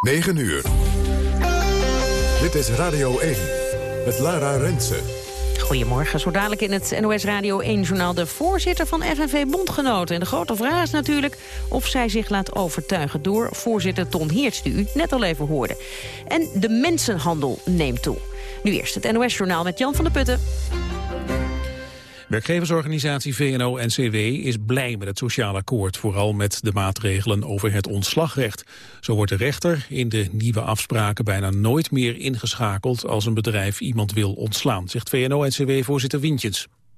9 uur. Dit is Radio 1 met Lara Rensen. Goedemorgen, zo dadelijk in het NOS Radio 1-journaal... de voorzitter van FNV Bondgenoten. En de grote vraag is natuurlijk of zij zich laat overtuigen... door voorzitter Ton Heerts, die u net al even hoorde. En de mensenhandel neemt toe. Nu eerst het NOS-journaal met Jan van der Putten. Werkgeversorganisatie VNO-NCW is blij met het sociaal akkoord, vooral met de maatregelen over het ontslagrecht. Zo wordt de rechter in de nieuwe afspraken bijna nooit meer ingeschakeld als een bedrijf iemand wil ontslaan, zegt VNO-NCW-voorzitter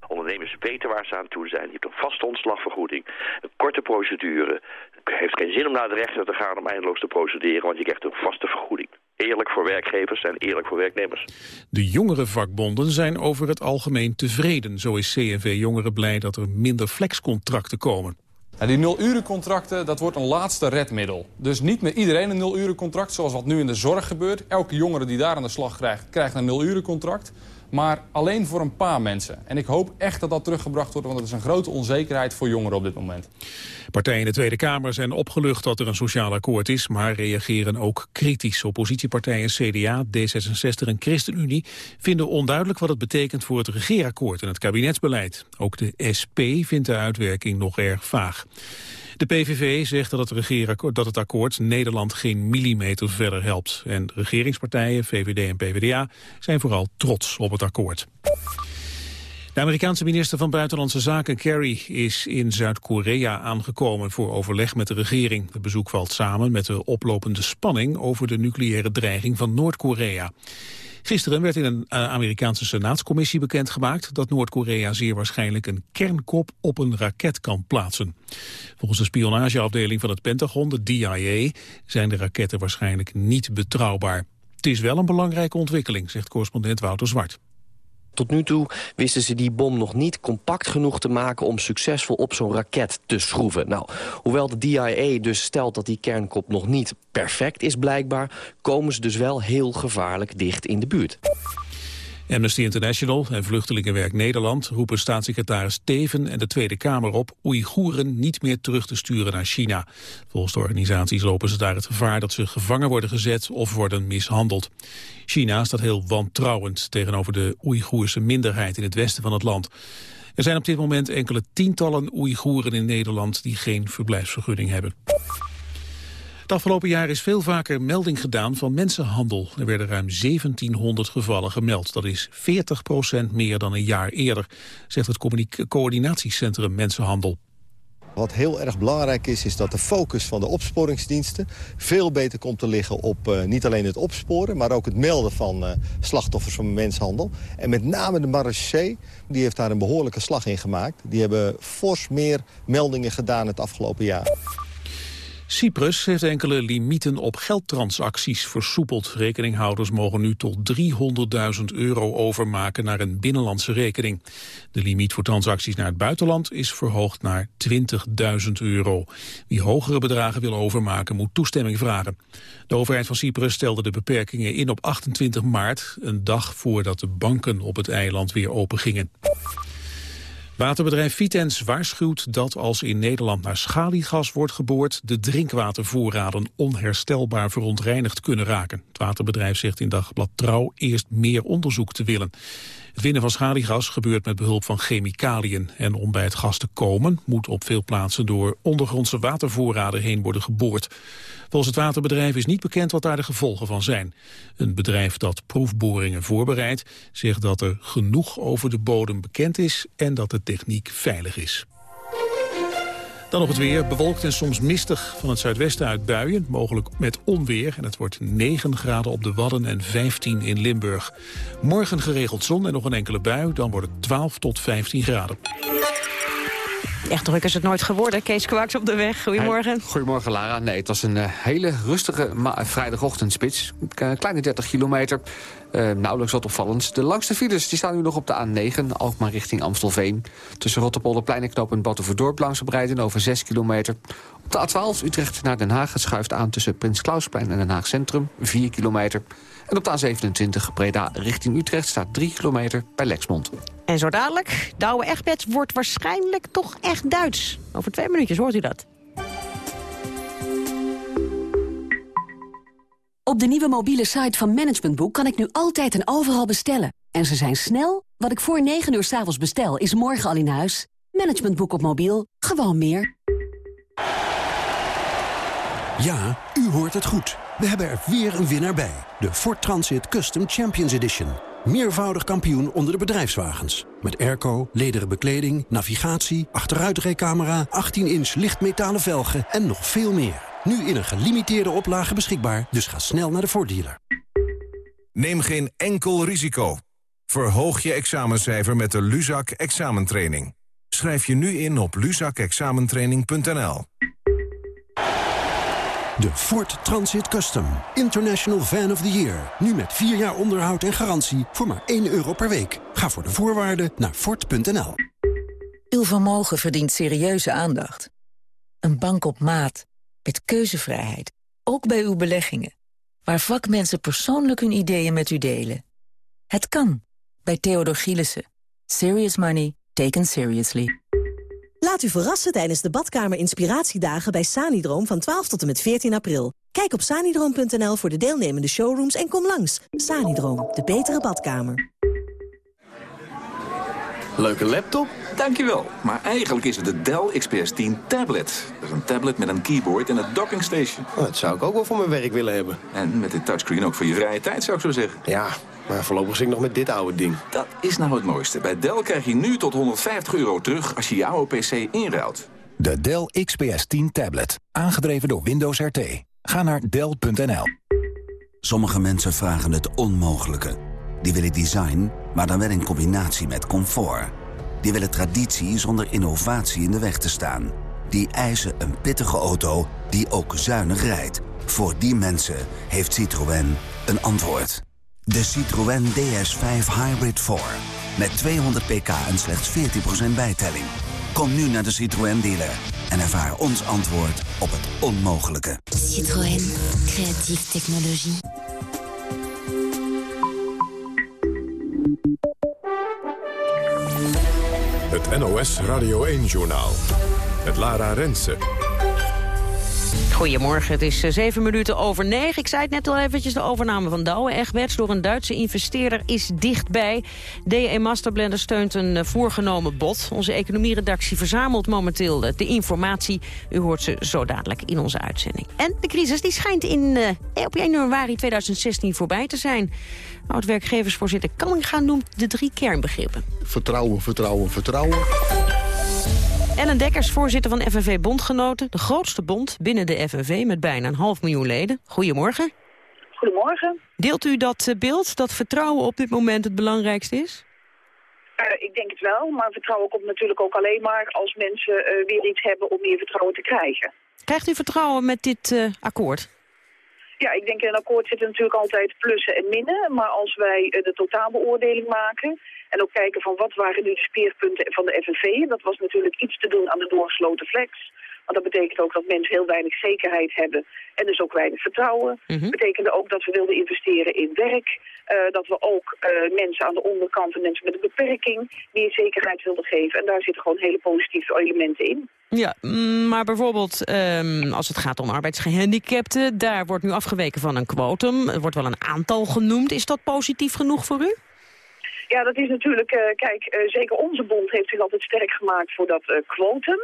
ondernemers weten waar ze aan toe zijn. Je hebt een vaste ontslagvergoeding, een korte procedure. Het heeft geen zin om naar de rechter te gaan om eindeloos te procederen, want je krijgt een vaste vergoeding eerlijk voor werkgevers en eerlijk voor werknemers. De jongere vakbonden zijn over het algemeen tevreden. Zo is CNV Jongeren blij dat er minder flexcontracten komen. die nul-urencontracten, dat wordt een laatste redmiddel. Dus niet met iedereen een nul-urencontract, zoals wat nu in de zorg gebeurt. Elke jongere die daar aan de slag krijgt, krijgt een nul-urencontract maar alleen voor een paar mensen. En ik hoop echt dat dat teruggebracht wordt, want het is een grote onzekerheid voor jongeren op dit moment. Partijen in de Tweede Kamer zijn opgelucht dat er een sociaal akkoord is, maar reageren ook kritisch. Oppositiepartijen CDA, D66 en ChristenUnie vinden onduidelijk wat het betekent voor het regeerakkoord en het kabinetsbeleid. Ook de SP vindt de uitwerking nog erg vaag. De PVV zegt dat het, dat het akkoord Nederland geen millimeter verder helpt. En regeringspartijen, VVD en PvdA, zijn vooral trots op het akkoord. De Amerikaanse minister van Buitenlandse Zaken Kerry is in Zuid-Korea aangekomen voor overleg met de regering. Het bezoek valt samen met de oplopende spanning over de nucleaire dreiging van Noord-Korea. Gisteren werd in een eh, Amerikaanse senaatscommissie bekendgemaakt dat Noord-Korea zeer waarschijnlijk een kernkop op een raket kan plaatsen. Volgens de spionageafdeling van het Pentagon, de DIA, zijn de raketten waarschijnlijk niet betrouwbaar. Het is wel een belangrijke ontwikkeling, zegt correspondent Wouter Zwart. Tot nu toe wisten ze die bom nog niet compact genoeg te maken... om succesvol op zo'n raket te schroeven. Nou, hoewel de DIA dus stelt dat die kernkop nog niet perfect is blijkbaar... komen ze dus wel heel gevaarlijk dicht in de buurt. Amnesty International en Vluchtelingenwerk Nederland roepen staatssecretaris Teven en de Tweede Kamer op Oeigoeren niet meer terug te sturen naar China. Volgens de organisaties lopen ze daar het gevaar dat ze gevangen worden gezet of worden mishandeld. China staat heel wantrouwend tegenover de Oeigoerse minderheid in het westen van het land. Er zijn op dit moment enkele tientallen Oeigoeren in Nederland die geen verblijfsvergunning hebben. Het afgelopen jaar is veel vaker melding gedaan van mensenhandel. Er werden ruim 1700 gevallen gemeld. Dat is 40% meer dan een jaar eerder, zegt het coördinatiecentrum Mensenhandel. Wat heel erg belangrijk is, is dat de focus van de opsporingsdiensten... veel beter komt te liggen op uh, niet alleen het opsporen... maar ook het melden van uh, slachtoffers van mensenhandel. En met name de marechaussee, die heeft daar een behoorlijke slag in gemaakt. Die hebben fors meer meldingen gedaan het afgelopen jaar. Cyprus heeft enkele limieten op geldtransacties versoepeld. Rekeninghouders mogen nu tot 300.000 euro overmaken naar een binnenlandse rekening. De limiet voor transacties naar het buitenland is verhoogd naar 20.000 euro. Wie hogere bedragen wil overmaken moet toestemming vragen. De overheid van Cyprus stelde de beperkingen in op 28 maart, een dag voordat de banken op het eiland weer open gingen. Waterbedrijf Vitens waarschuwt dat als in Nederland naar schaliegas wordt geboord... de drinkwatervoorraden onherstelbaar verontreinigd kunnen raken. Het waterbedrijf zegt in Dagblad Trouw eerst meer onderzoek te willen. Het winnen van schaliegas gebeurt met behulp van chemicaliën. En om bij het gas te komen moet op veel plaatsen door ondergrondse watervoorraden heen worden geboord. Volgens het waterbedrijf is niet bekend wat daar de gevolgen van zijn. Een bedrijf dat proefboringen voorbereidt zegt dat er genoeg over de bodem bekend is en dat de techniek veilig is. Dan nog het weer, bewolkt en soms mistig van het zuidwesten uit buien, mogelijk met onweer. En het wordt 9 graden op de Wadden en 15 in Limburg. Morgen geregeld zon en nog een enkele bui, dan wordt het 12 tot 15 graden. Echt druk is het nooit geworden. Kees Kwaks op de weg. Goedemorgen. goedemorgen, Lara. Nee, het was een uh, hele rustige vrijdagochtendspits. Kleine 30 kilometer. Uh, nauwelijks wat opvallend. De langste files die staan nu nog op de A9, Alkmaar richting Amstelveen. Tussen Rotterpolderplein en knoop en Battenverdorp langzaam rijden over 6 kilometer. Op de A12 Utrecht naar Den Haag. Het schuift aan tussen Prins Klausplein en Den Haag Centrum, 4 kilometer. En op de A27 Breda richting Utrecht staat 3 kilometer bij Lexmond. En zo dadelijk, Douwe Egberts wordt waarschijnlijk toch echt Duits. Over twee minuutjes hoort u dat. Op de nieuwe mobiele site van Managementboek kan ik nu altijd en overal bestellen. En ze zijn snel. Wat ik voor 9 uur s'avonds bestel, is morgen al in huis. Managementboek op mobiel. Gewoon meer. Ja, u hoort het goed. We hebben er weer een winnaar bij. De Ford Transit Custom Champions Edition. Meervoudig kampioen onder de bedrijfswagens. Met airco, lederen bekleding, navigatie, achteruitrijcamera... 18-inch lichtmetalen velgen en nog veel meer. Nu in een gelimiteerde oplage beschikbaar, dus ga snel naar de Ford dealer. Neem geen enkel risico. Verhoog je examencijfer met de Luzak examentraining. Schrijf je nu in op luzakexamentraining.nl. De Ford Transit Custom. International Van of the Year. Nu met 4 jaar onderhoud en garantie voor maar 1 euro per week. Ga voor de voorwaarden naar Ford.nl. Uw vermogen verdient serieuze aandacht. Een bank op maat. Met keuzevrijheid. Ook bij uw beleggingen. Waar vakmensen persoonlijk hun ideeën met u delen. Het kan. Bij Theodor Gielissen. Serious money taken seriously. Laat u verrassen tijdens de badkamer inspiratiedagen bij Sanidroom van 12 tot en met 14 april. Kijk op sanidroom.nl voor de deelnemende showrooms en kom langs. Sanidroom, de betere badkamer. Leuke laptop? Dankjewel. Maar eigenlijk is het de Dell XPS 10 tablet. Dat is een tablet met een keyboard en een docking station. Oh, dat zou ik ook wel voor mijn werk willen hebben. En met dit touchscreen ook voor je vrije tijd, zou ik zo zeggen. Ja, maar voorlopig zit ik nog met dit oude ding. Dat is nou het mooiste. Bij Dell krijg je nu tot 150 euro terug als je je oude PC inruilt. De Dell XPS 10 tablet. Aangedreven door Windows RT. Ga naar Dell.nl. Sommige mensen vragen het onmogelijke. Die willen design, maar dan wel in combinatie met comfort. Die willen traditie zonder innovatie in de weg te staan. Die eisen een pittige auto die ook zuinig rijdt. Voor die mensen heeft Citroën een antwoord. De Citroën DS5 Hybrid 4. Met 200 pk en slechts 14% bijtelling. Kom nu naar de Citroën dealer en ervaar ons antwoord op het onmogelijke. Citroën. Creatieve technologie. Het NOS Radio 1-journaal. Het Lara Rensen. Goedemorgen, het is eh, zeven minuten over negen. Ik zei het net al eventjes, de overname van Douwe Egberts... door een Duitse investeerder is dichtbij. DE Masterblender steunt een eh, voorgenomen bod. Onze economieredactie verzamelt momenteel de informatie. U hoort ze zo dadelijk in onze uitzending. En de crisis die schijnt in, op 1 januari 2016 voorbij te zijn. Oud-werkgeversvoorzitter Kamminga noemt de drie kernbegrippen. Vertrouwen, vertrouwen, vertrouwen. Ellen Dekkers, voorzitter van FNV Bondgenoten. De grootste bond binnen de FNV met bijna een half miljoen leden. Goedemorgen. Goedemorgen. Deelt u dat eh, beeld, dat vertrouwen op dit moment het belangrijkste is? Uh, ik denk het wel, maar vertrouwen komt natuurlijk ook alleen maar als mensen uh, weer iets hebben om meer vertrouwen te krijgen. Krijgt u vertrouwen met dit uh, akkoord? Ja, ik denk in een akkoord zitten natuurlijk altijd plussen en minnen. Maar als wij de totaalbeoordeling maken en ook kijken van wat waren nu de speerpunten van de FNV. Dat was natuurlijk iets te doen aan de doorgesloten flex. Want dat betekent ook dat mensen heel weinig zekerheid hebben en dus ook weinig vertrouwen. Dat mm betekende ook dat we wilden investeren in werk. Uh, dat we ook uh, mensen aan de onderkant en mensen met een beperking meer zekerheid wilden geven. En daar zitten gewoon hele positieve elementen in. Ja, maar bijvoorbeeld um, als het gaat om arbeidsgehandicapten... daar wordt nu afgeweken van een quotum. Er wordt wel een aantal genoemd. Is dat positief genoeg voor u? Ja, dat is natuurlijk, uh, kijk, uh, zeker onze bond heeft zich altijd sterk gemaakt voor dat uh, quotum.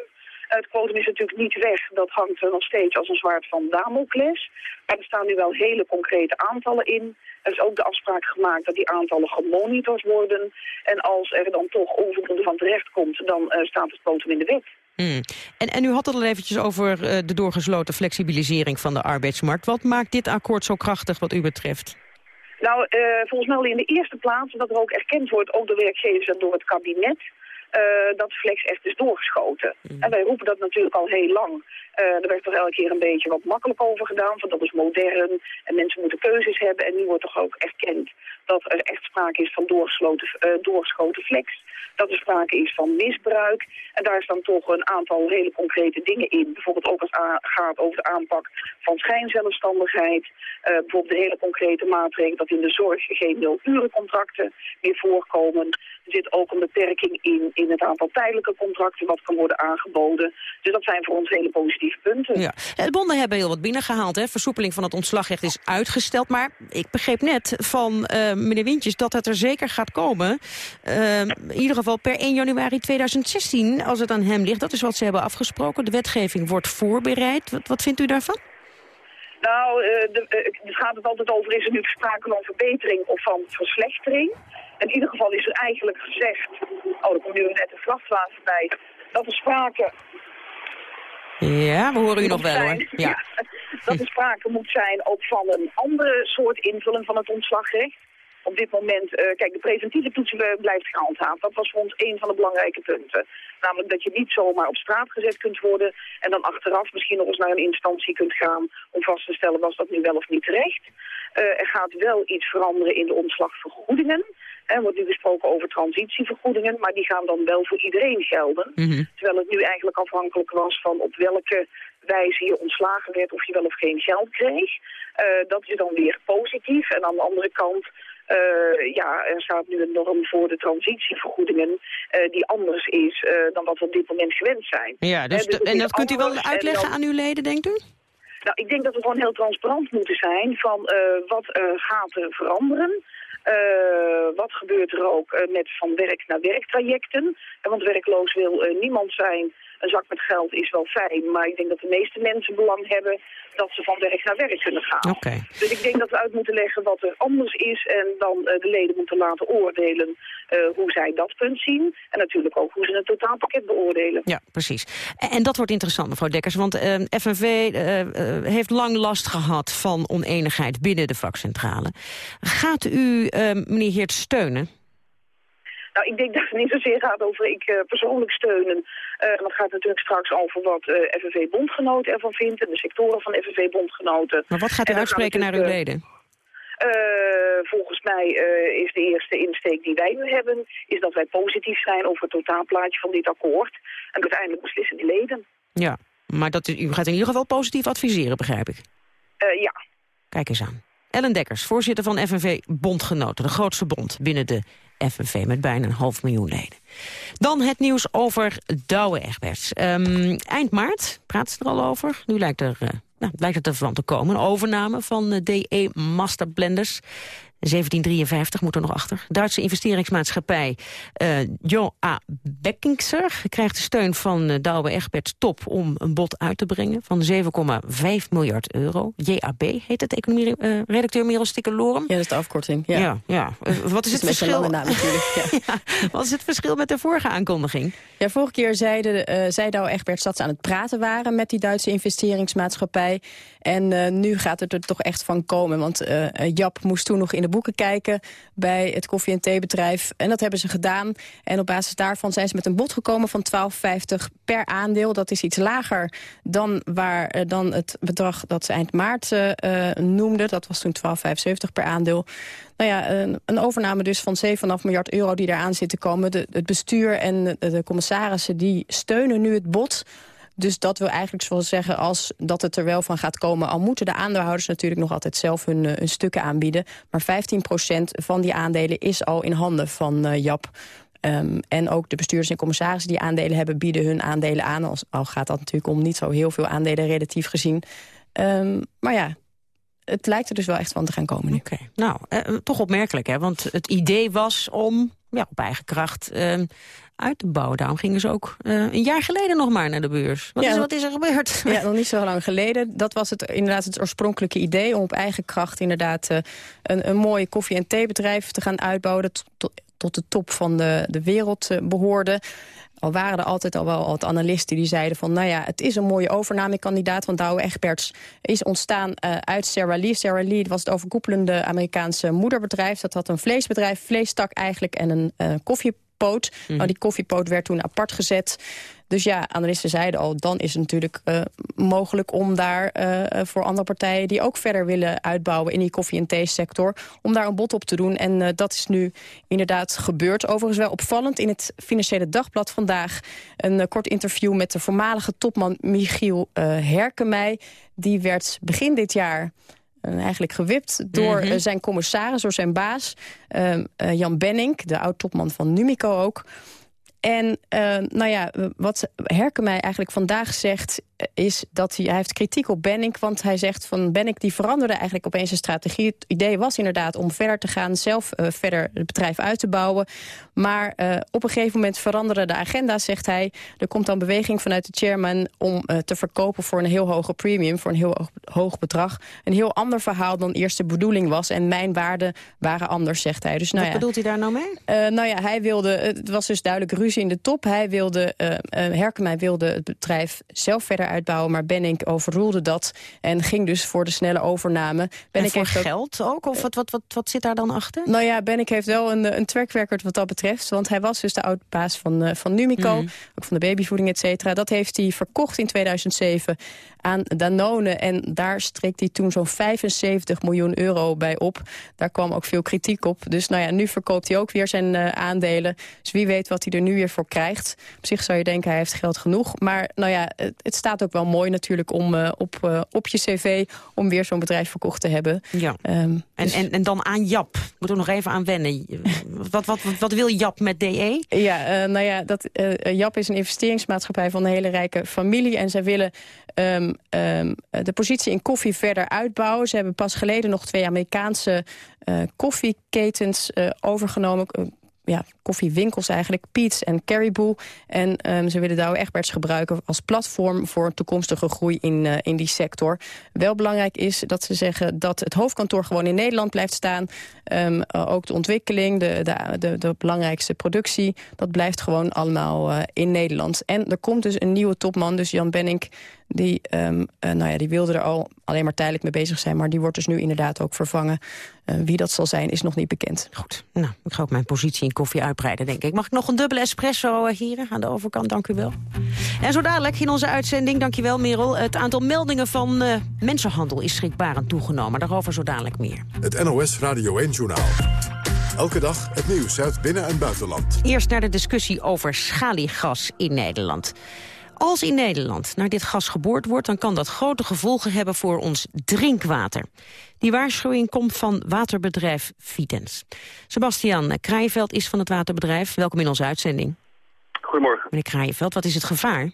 Het quotum is natuurlijk niet weg, dat hangt er nog steeds als een zwaard van Damocles. Maar er staan nu wel hele concrete aantallen in. Er is ook de afspraak gemaakt dat die aantallen gemonitord worden. En als er dan toch onvoldoende van terecht komt, dan staat het quotum in de wet. Hmm. En, en u had het al eventjes over de doorgesloten flexibilisering van de arbeidsmarkt. Wat maakt dit akkoord zo krachtig wat u betreft? Nou, uh, volgens mij al in de eerste plaats dat er ook erkend wordt, ook door werkgevers en door het kabinet, uh, dat flex echt is doorgeschoten. Mm. En wij roepen dat natuurlijk al heel lang. Uh, er werd toch elke keer een beetje wat makkelijk over gedaan, van dat is modern en mensen moeten keuzes hebben. En nu wordt toch ook erkend dat er echt sprake is van doorgesloten, doorgeschoten flex. Dat er sprake is van misbruik. En daar staan toch een aantal hele concrete dingen in. Bijvoorbeeld ook als het gaat over de aanpak van schijnzelfstandigheid. Uh, bijvoorbeeld de hele concrete maatregelen dat in de zorg geen nul-urencontracten meer voorkomen. Er zit ook een beperking in, in in het aantal tijdelijke contracten wat kan worden aangeboden. Dus dat zijn voor ons hele positieve punten. Ja. De bonden hebben heel wat binnengehaald. Hè. Versoepeling van het ontslagrecht is uitgesteld. Maar ik begreep net van uh, meneer Wintjes dat het er zeker gaat komen. Uh, in ieder geval per 1 januari 2016, als het aan hem ligt. Dat is wat ze hebben afgesproken. De wetgeving wordt voorbereid. Wat, wat vindt u daarvan? Nou, uh, de, het gaat het altijd over, is er nu sprake van verbetering of van verslechtering? In ieder geval is er eigenlijk gezegd, oh, er komt nu net een vrachtwagen bij, dat er sprake... Ja, we horen u nog wel hoor. Ja. ja. dat er sprake moet zijn ook van een andere soort invulling van het ontslagrecht. Op dit moment, uh, kijk, de preventieve toetsen blijft gehandhaafd. Dat was voor ons een van de belangrijke punten. Namelijk dat je niet zomaar op straat gezet kunt worden en dan achteraf misschien nog eens naar een instantie kunt gaan om vast te stellen was dat nu wel of niet terecht. Uh, er gaat wel iets veranderen in de ontslagvergoedingen. Er wordt nu gesproken over transitievergoedingen, maar die gaan dan wel voor iedereen gelden. Mhm. Mm -hmm. Terwijl het nu eigenlijk afhankelijk was van op welke wijze je ontslagen werd of je wel of geen geld kreeg. Uh, dat is dan weer positief. En aan de andere kant, uh, ja, er staat nu een norm voor de transitievergoedingen uh, die anders is dan wat we op dit moment gewend zijn. Ja, dus, dus en dat kunt u wel uitleggen dan, aan uw leden, denkt u? Nou, ik denk dat we gewoon heel transparant moeten zijn van wat gaat er veranderen. Uh, wat gebeurt er ook uh, met van werk naar werk trajecten? Uh, want werkloos wil niemand zijn. Een zak met geld is wel fijn, maar ik denk dat de meeste mensen belang hebben dat ze van werk naar werk kunnen gaan. Okay. Dus ik denk dat we uit moeten leggen wat er anders is en dan de leden moeten laten oordelen hoe zij dat punt zien. En natuurlijk ook hoe ze het totaalpakket beoordelen. Ja, precies. En dat wordt interessant, mevrouw Dekkers, want FNV heeft lang last gehad van oneenigheid binnen de vakcentrale. Gaat u meneer Heert steunen? Nou, ik denk dat het niet zozeer gaat over ik uh, persoonlijk steunen. Uh, het gaat natuurlijk straks over wat uh, FNV-bondgenoten ervan vindt... en de sectoren van FNV-bondgenoten. Maar wat gaat u uitspreken naar uw leden? volgens mij is de eerste insteek die wij nu hebben... is dat wij positief zijn over het totaalplaatje van dit akkoord. En uiteindelijk beslissen die leden. Ja, maar dat u gaat in ieder geval positief adviseren, begrijp ik? ja. Kijk eens aan. Ellen Dekkers, voorzitter van FNV Bondgenoten, de grootste bond binnen de FNV met bijna een half miljoen leden. Dan het nieuws over Douwe Egberts. Um, eind maart praat ze er al over. Nu lijkt, er, uh, nou, lijkt het ervan te komen. Een overname van uh, DE Master Blenders. 1753 moet er nog achter. Duitse investeringsmaatschappij uh, Jo A. Beckingser krijgt de steun van uh, Douwe Egberts top om een bod uit te brengen van 7,5 miljard euro. JAB heet het, economie-redacteur uh, Merel Stikkelorum. Ja, dat is de afkorting. Ja, ja. ja. wat is het, het verschil? Naam, natuurlijk. Ja. ja. Wat is het verschil met de vorige aankondiging? Ja, vorige keer zeiden, zei Douwe Egberts dat ze aan het praten waren met die Duitse investeringsmaatschappij. En nu gaat het er toch echt van komen, want Jap moest toen nog in de boeken kijken bij het koffie- en theebedrijf. En dat hebben ze gedaan. En op basis daarvan zijn ze met een bod gekomen van 12,50 per aandeel. Dat is iets lager dan, waar, dan het bedrag dat ze eind maart uh, noemden. Dat was toen 12,75 per aandeel. Nou ja, een, een overname dus van 7,5 miljard euro die eraan zit te komen. De, het bestuur en de, de commissarissen die steunen nu het bod... Dus dat wil eigenlijk zeggen als dat het er wel van gaat komen. Al moeten de aandeelhouders natuurlijk nog altijd zelf hun, hun stukken aanbieden. Maar 15% van die aandelen is al in handen van uh, Jap. Um, en ook de bestuurders en commissarissen die aandelen hebben... bieden hun aandelen aan. Al gaat dat natuurlijk om niet zo heel veel aandelen relatief gezien. Um, maar ja, het lijkt er dus wel echt van te gaan komen nu. Nou, uh, toch opmerkelijk, hè? Want het idee was om ja, op eigen kracht uh, uit te bouwen. Daarom gingen ze ook uh, een jaar geleden nog maar naar de beurs. Wat, ja, is, wat is er gebeurd? Ja, nog niet zo lang geleden. Dat was het, inderdaad het oorspronkelijke idee... om op eigen kracht inderdaad uh, een, een mooi koffie- en theebedrijf te gaan uitbouwen... dat tot, tot de top van de, de wereld uh, behoorde. Al waren er altijd al wel wat analisten die zeiden van... nou ja, het is een mooie overnamekandidaat... want Douwe Egberts is ontstaan uh, uit Sarah Lee. Sarah Lee was het overkoepelende Amerikaanse moederbedrijf. Dat had een vleesbedrijf, vleestak eigenlijk en een uh, koffiepoot. Mm. Nou, die koffiepoot werd toen apart gezet... Dus ja, analisten zeiden al, dan is het natuurlijk uh, mogelijk om daar uh, voor andere partijen... die ook verder willen uitbouwen in die koffie- en thee-sector... om daar een bod op te doen. En uh, dat is nu inderdaad gebeurd. Overigens wel opvallend in het Financiële Dagblad vandaag... een kort interview met de voormalige topman Michiel Herkemij. Die werd begin dit jaar eigenlijk gewipt door mm -hmm. zijn commissaris, door zijn baas... Jan Benning, de oud-topman van Numico ook... en nou ja, wat Herke mij eigenlijk vandaag zegt... is dat hij, hij heeft kritiek op Benink. Want hij zegt van Benink die veranderde eigenlijk opeens een strategie. Het idee was inderdaad om verder te gaan, zelf uh, verder het bedrijf uit te bouwen. Maar uh, op een gegeven moment veranderde de agenda, zegt hij. Er komt dan beweging vanuit de chairman om te verkopen voor een heel hoge premium. Voor een heel hoog, hoog bedrag. Een heel ander verhaal dan eerst de bedoeling was. En mijn waarden waren anders, zegt hij. Dus, nou Wat ja, bedoelt hij daar nou mee? nou ja, hij wilde, het was dus duidelijk ruzie in de top. Hij wilde, Herkemij wilde het bedrijf zelf verder uitbouwen... maar Benink overroelde dat en ging dus voor de snelle overname. Benink voor heeft geld ook? Of wat, wat, wat, wat zit daar dan achter? Nou ja, Benink heeft wel een, een track record wat dat betreft. Want hij was dus de oud-baas van, uh, van Numico, mm. ook van de babyvoeding, et cetera. Dat heeft hij verkocht in 2007 aan Danone. En daar streekt hij toen zo'n 75 miljoen euro bij op. Daar kwam ook veel kritiek op. Dus nou ja, nu verkoopt hij ook weer zijn uh, aandelen. Dus wie weet wat hij er nu weer voor krijgt. Op zich zou je denken, hij heeft geld genoeg. Maar nou ja, het, het staat ook wel mooi natuurlijk om uh, op, uh, op je cv... om weer zo'n bedrijf verkocht te hebben. Ja. Um, en, dus... en, en dan aan Jap. Moet er nog even aan wennen. wat, wat, wat, wil Jap met DE? Ja, nou ja, dat, Jap is een investeringsmaatschappij van een hele rijke familie. En zij willen um, um, de positie in koffie verder uitbouwen. Ze hebben pas geleden nog twee Amerikaanse koffieketens overgenomen. Ja, koffiewinkels eigenlijk, Peets en Caribou. En um, ze willen Douwe Egberts gebruiken als platform... voor toekomstige groei in, uh, in die sector. Wel belangrijk is dat ze zeggen dat het hoofdkantoor gewoon in Nederland blijft staan. Um, uh, ook de ontwikkeling, de, de, de, de, belangrijkste productie... dat blijft gewoon allemaal uh, in Nederland. En er komt dus een nieuwe topman, dus Jan Benink... Die, um, nou ja, die wilde er al alleen maar tijdelijk mee bezig zijn... maar die wordt dus nu inderdaad ook vervangen. wie dat zal zijn, is nog niet bekend. Goed, nou, ik ga ook mijn positie in koffie uitbreiden, denk ik. Mag ik nog een dubbele espresso hier aan de overkant? Dank u wel. En zo dadelijk in onze uitzending, dankjewel Merel... het aantal meldingen van uh, mensenhandel is schrikbarend toegenomen. Daarover zo dadelijk meer. Het NOS Radio 1-journaal. Elke dag het nieuws uit binnen- en buitenland. Eerst naar de discussie over schaliegas in Nederland. Als in Nederland naar dit gas geboord wordt... dan kan dat grote gevolgen hebben voor ons drinkwater. Die waarschuwing komt van waterbedrijf Videns. Sebastian Kraaienveld is van het waterbedrijf. Welkom in onze uitzending. Goedemorgen. Meneer Kraaienveld, wat is het gevaar?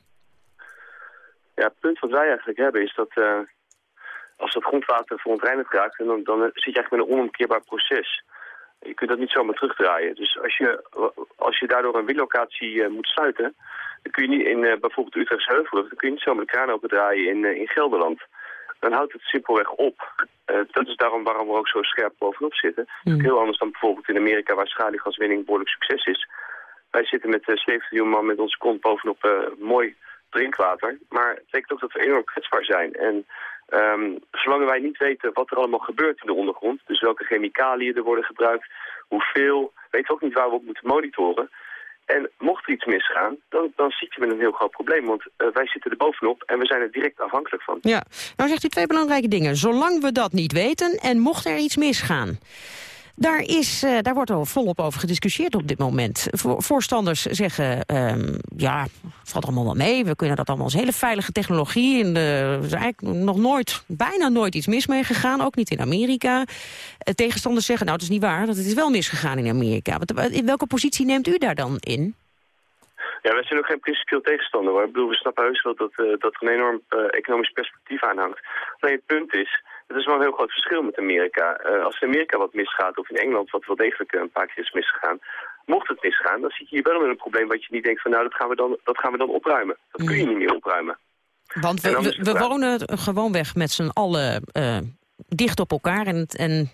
Ja, het punt wat wij eigenlijk hebben is dat... Uh, als dat grondwater verontreinigd raakt... Dan, dan zit je eigenlijk met een onomkeerbaar proces. Je kunt dat niet zomaar terugdraaien. Dus als je, als je daardoor een windlocatie uh, moet sluiten... dan kun je niet in uh, bijvoorbeeld Utrechtse Heuvelrug... dan kun je niet zomaar de kraan opendraaien in, uh, in Gelderland. Dan houdt het simpelweg op. dat is daarom waarom we ook zo scherp bovenop zitten. Mm. Heel anders dan bijvoorbeeld in Amerika... waar schaliegaswinning behoorlijk succes is. Wij zitten met 17 miljoen man met onze kont bovenop mooi drinkwater. Maar het betekent ook dat we enorm kwetsbaar zijn. En Um, zolang wij niet weten wat er allemaal gebeurt in de ondergrond, dus welke chemicaliën er worden gebruikt, hoeveel, weten we ook niet waar we op moeten monitoren. En mocht er iets misgaan, dan, dan zit je met een heel groot probleem. Want uh, wij zitten er bovenop en we zijn er direct afhankelijk van. Ja, nou zegt u twee belangrijke dingen. Zolang we dat niet weten en mocht er iets misgaan. Daar, is, uh, daar wordt al volop over gediscussieerd op dit moment. voorstanders zeggen, um, ja, valt allemaal wel mee. We kunnen dat allemaal als hele veilige technologie. En er is eigenlijk nog nooit, bijna nooit iets mis mee gegaan. Ook niet in Amerika. Uh, tegenstanders zeggen, nou, het is niet waar. Dat het is wel misgegaan in Amerika. In welke positie neemt u daar dan in? Ja, wij zijn ook geen principieel tegenstander. Hoor. Ik bedoel, we snappen heus wel dat, uh, dat er een enorm economisch perspectief aan hangt. Alleen het punt is, het is wel een heel groot verschil met Amerika. Uh, als in Amerika wat misgaat, of in Engeland wat wel degelijk een paar keer is misgegaan... mocht het misgaan, dan zit je hier wel met een probleem wat je niet denkt van... nou, dat gaan we dan, dat gaan we dan opruimen. Dat kun je niet meer opruimen. Want we, we, we wonen gewoonweg met z'n allen uh, dicht op elkaar. En, en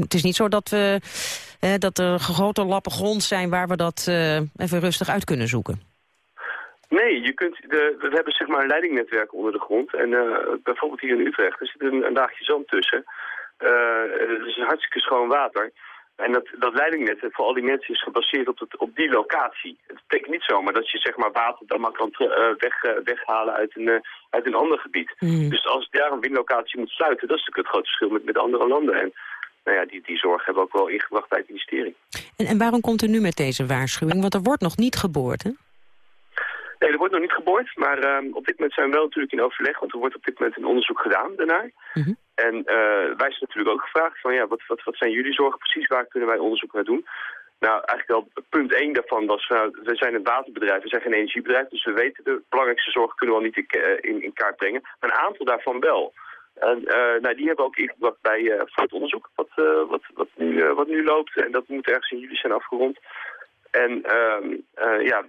het is niet zo dat, we, uh, dat er grote lappen grond zijn... waar we dat even rustig uit kunnen zoeken. Nee, je kunt de, we hebben zeg maar een leidingnetwerk onder de grond. En uh, bijvoorbeeld hier in Utrecht, er zit een, een laagje zand tussen. Uh, het is hartstikke schoon water. En dat, dat leidingnet voor al die mensen is gebaseerd op, het, op die locatie. Het betekent niet zomaar dat je zeg maar, water dan maar kan uh, weg, uh, weghalen uit een, uh, uit een ander gebied. Mm. Dus als daar een windlocatie moet sluiten, dat is natuurlijk het grote verschil met, met andere landen. En nou ja, die, die zorg hebben we ook wel ingebracht bij het ministerie. En, en waarom komt u nu met deze waarschuwing? Want er wordt nog niet geboord, hè? Nee, er wordt nog niet geboord, maar uh, op dit moment zijn we wel natuurlijk in overleg, want er wordt op dit moment een onderzoek gedaan daarnaar. Mm -hmm. En uh, wij zijn natuurlijk ook gevraagd van ja, wat, wat, wat zijn jullie zorgen precies, waar kunnen wij onderzoek naar doen? Nou, eigenlijk wel punt 1 daarvan was, nou, we zijn een waterbedrijf, we zijn geen energiebedrijf, dus we weten de belangrijkste zorgen kunnen we al niet in, eh, in, in kaart brengen. Maar een aantal daarvan wel. En uh, nou, die hebben ook wat bij uh, voor het onderzoek wat, uh, wat, wat, nu, wat nu loopt. En dat moet ergens in juli zijn afgerond. En ehm, ja,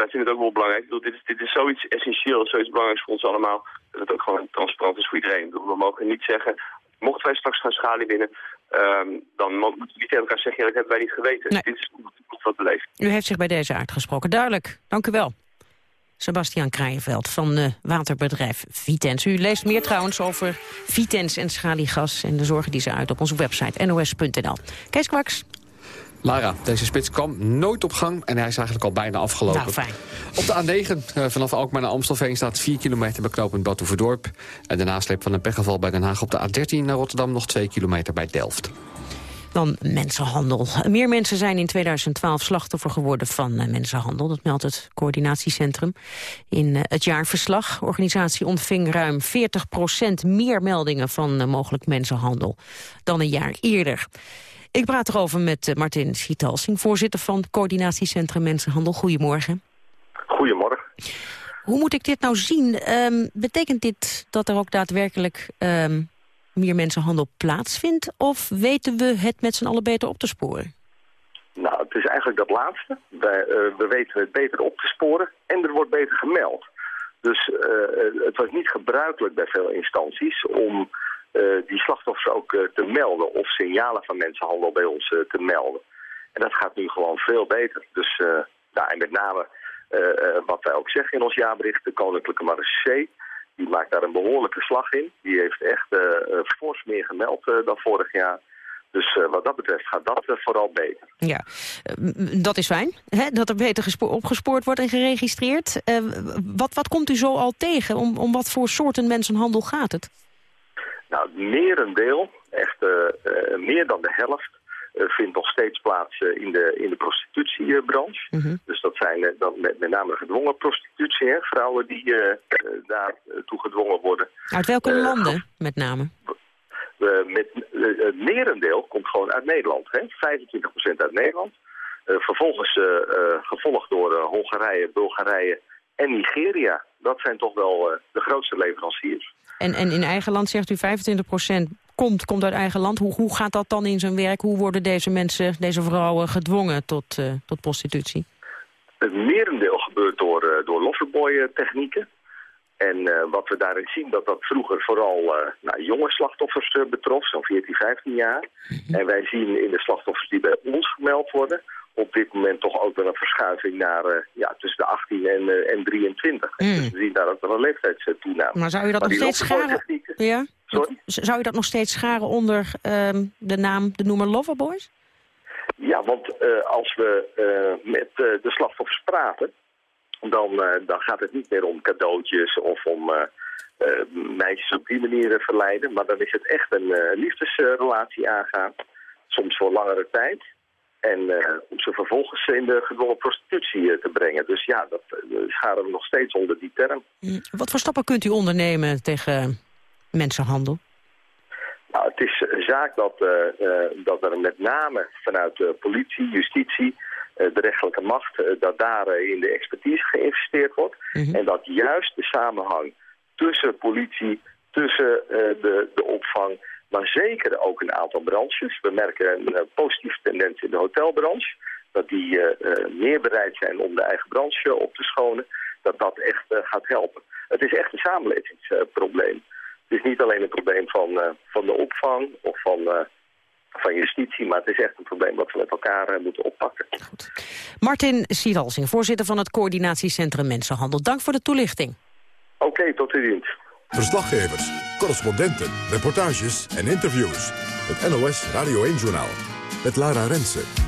wij vinden het ook wel belangrijk. Ik bedoel, dit, is, dit is zoiets essentieels, zoiets belangrijks voor ons allemaal. Dat het ook gewoon transparant is voor iedereen. Bedoel, we mogen niet zeggen, mochten wij straks gaan schalie winnen... Um, dan moeten we niet tegen elkaar zeggen, ja, dat hebben wij niet geweten. Nee. Dit is wat leven. U heeft zich bij deze uitgesproken. Duidelijk. Dank u wel. Sebastian Kraaienveld van uh, waterbedrijf Vitens. U leest meer trouwens over Vitens en schaliegas... en de zorgen die ze uit op onze website nos.nl. Kees Kwaks. Lara, deze spits kwam nooit op gang en hij is eigenlijk al bijna afgelopen. Nou, fijn. Op de A9 uh, vanaf Alkmaar naar Amstelveen staat 4 kilometer bij knooppunt Batuverdorp. En de nasleep van een pechgeval bij Den Haag op de A13 naar Rotterdam nog 2 kilometer bij Delft dan mensenhandel. Meer mensen zijn in 2012 slachtoffer geworden van uh, mensenhandel. Dat meldt het coördinatiecentrum. In uh, het jaarverslag. De organisatie ontving ruim 40% meer meldingen van mogelijk mensenhandel dan een jaar eerder. Ik praat erover met Martin Schietalsing, voorzitter van het coördinatiecentrum Mensenhandel. Goedemorgen. Goedemorgen. Hoe moet ik dit nou zien? Um, betekent dit dat er ook daadwerkelijk um, meer mensenhandel plaatsvindt? Of weten we het met z'n allen beter op te sporen? Nou, het is eigenlijk dat laatste. Wij, uh, we weten het beter op te sporen en er wordt beter gemeld. Dus uh, het was niet gebruikelijk bij veel instanties om die slachtoffers ook te melden... of signalen van mensenhandel bij ons te melden. En dat gaat nu gewoon veel beter. Dus nou, en met name wat wij ook zeggen in ons jaarbericht... de Koninklijke Marechaussee die maakt daar een behoorlijke slag in. Die heeft echt fors meer gemeld dan vorig jaar. Dus wat dat betreft gaat dat vooral beter. Ja, dat is fijn, hè? dat er beter opgespoord wordt en geregistreerd. wat, wat komt u zo al tegen? Om, om wat voor soorten mensenhandel gaat het? Nou, het merendeel, echt meer dan de helft, eh, vindt nog steeds plaats eh, in, de, in de prostitutiebranche. Mhm. Dus dat zijn eh, dan met, met name gedwongen prostitutie, hè, vrouwen die daar toe gedwongen worden. Uit welke landen met name? met, het merendeel komt gewoon uit Nederland. Hè? 25% uit Nederland. vervolgens gevolgd door Hongarije, Bulgarije en Nigeria. Dat zijn toch wel de grootste leveranciers. En, en in eigen land zegt u 25% komt, komt uit eigen land. Hoe, hoe gaat dat dan in zijn werk? Hoe worden deze mensen, deze vrouwen gedwongen tot, uh, tot prostitutie? Het merendeel gebeurt door, uh, door loverboy-technieken. En uh, wat we daarin zien, dat dat vroeger vooral nou, jonge slachtoffers betrof, zo'n 14, 15 jaar. Mhm. En wij zien in de slachtoffers die bij ons gemeld worden, op dit moment toch ook wel een verschuiving naar ja, tussen de 18 en, en 23. Mm. Dus we zien daar ook wel een leeftijdstoename. Maar zou je dat nog steeds scharen? Ja? Zou je dat nog steeds scharen onder uh, de naam, de noemer Loverboys? Ja, want uh, als we met de slachtoffers praten, dan, dan gaat het niet meer om cadeautjes of om meisjes op die manier verleiden. Maar dan is het echt een liefdesrelatie aangaan, soms voor langere tijd. En om ze vervolgens in de gedwongen prostitutie te brengen. Dus ja, dat scharen we nog steeds onder die term. Hm, wat voor stappen kunt u ondernemen tegen mensenhandel? Nou, het is een zaak dat, uh, dat er met name vanuit politie, justitie, uh, de rechtelijke macht, dat daar in de expertise geïnvesteerd wordt. Mhm. En dat juist de samenhang tussen politie, tussen de, de opvang, maar zeker ook een aantal branches. We merken een positieve tendens in de hotelbranche. Dat die meer bereid zijn om de eigen branche op te schonen. Dat dat echt gaat helpen. Het is echt een samenlevingsprobleem. Het is niet alleen een probleem van, van de opvang of van, van justitie, maar het is echt een probleem wat we met elkaar uh, moeten oppakken. Goed. Martin Sieralsing, voorzitter van het coördinatiecentrum Mensenhandel. Dank voor de toelichting. Oké, okay, tot uw dienst. Verslaggevers, correspondenten, reportages en interviews. Het NOS Radio 1-journaal met Lara Rensen.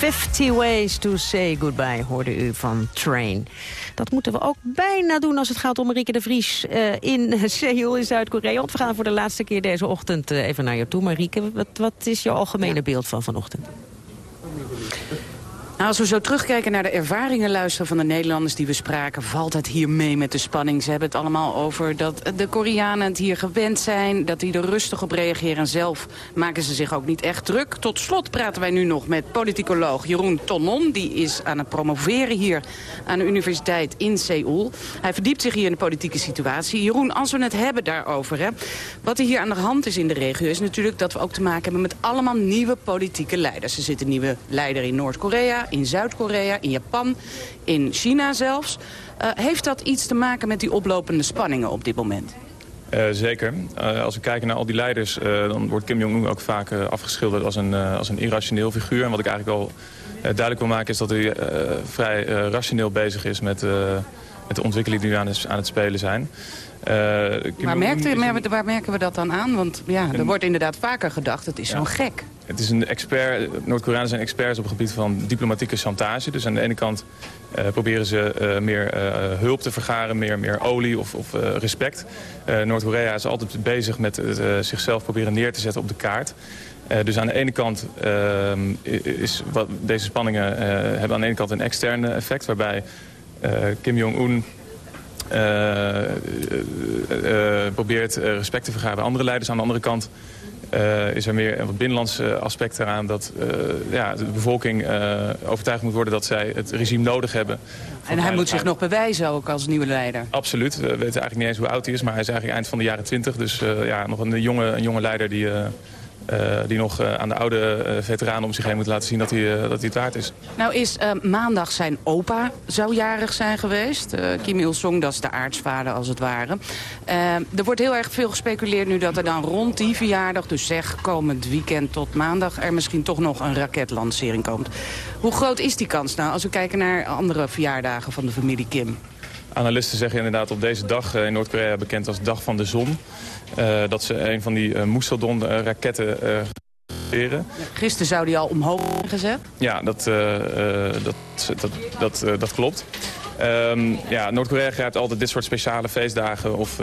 50 Ways to Say Goodbye hoorde u van Train. Dat moeten we ook bijna doen als het gaat om Marieke de Vries eh, in Seoul in Zuid-Korea. Want we gaan voor de laatste keer deze ochtend eh, even naar je toe. Marieke, wat, wat is je algemene beeld van vanochtend? Nou, als we zo terugkijken naar de ervaringen luisteren van de Nederlanders die we spraken, valt het hier mee met de spanning. Ze hebben het allemaal over dat de Koreanen het hier gewend zijn, dat die er rustig op reageren. En zelf maken ze zich ook niet echt druk. Tot slot praten wij nu nog met politicoloog Jeroen Tonon. Die is aan het promoveren hier aan de universiteit in Seoul. Hij verdiept zich hier in de politieke situatie. Jeroen, als we het hebben daarover, hè, wat er hier aan de hand is in de regio... is natuurlijk dat we ook te maken hebben met allemaal nieuwe politieke leiders. Er zit een nieuwe leider in Noord-Korea, in Zuid-Korea, in Japan, in China zelfs. Uh, heeft dat iets te maken met die oplopende spanningen op dit moment? Uh, zeker. Uh, als we kijken naar al die leiders, dan wordt Kim Jong-un ook vaak afgeschilderd als een, als een irrationeel figuur. En wat ik eigenlijk al duidelijk wil maken is dat hij vrij rationeel bezig is met, met de ontwikkelingen die nu aan het spelen zijn. Waar, merkt, waar merken we dat dan aan? Want ja, er wordt inderdaad vaker gedacht, het is ja. zo'n gek. Het is een expert, Noord-Koreanen zijn experts op het gebied van diplomatieke chantage. Dus aan de ene kant uh, proberen ze uh, meer uh, hulp te vergaren, meer, meer olie of, of respect. Noord-Korea is altijd bezig met zichzelf proberen neer te zetten op de kaart. dus aan de ene kant ehm, is wat deze spanningen hebben aan de ene kant een externe effect, waarbij Kim Jong-un probeert respect te vergaren bij andere leiders. Aan de andere kant uh, is er meer een wat binnenlands aspect eraan... dat uh, ja, de bevolking uh, overtuigd moet worden dat zij het regime nodig hebben. En hij moet zich nog bewijzen ook als nieuwe leider. Absoluut. We weten eigenlijk niet eens hoe oud hij is... maar hij is eigenlijk eind van de jaren twintig. Dus ja, nog een jonge, een jonge leider die... Uh, die nog uh, aan de oude uh, veteranen om zich heen moet laten zien dat hij, dat hij het waard is. Nou is maandag zijn opa zou jarig zijn geweest. Kim Il-sung, dat is de aartsvader als het ware. er wordt heel erg veel gespeculeerd nu dat er dan rond die verjaardag... dus zeg komend weekend tot maandag... er misschien toch nog een raketlancering komt. Hoe groot is die kans nou als we kijken naar andere verjaardagen van de familie Kim? Analisten zeggen inderdaad op deze dag in Noord-Korea bekend als Dag van de Zon... Uh, dat ze een van die uh, Moeseldon-raketten uh, Gisteren zou die al omhoog gezet? Ja, dat, dat, dat, dat, dat klopt. Um, ja, Noord-Korea grijpt altijd dit soort speciale feestdagen of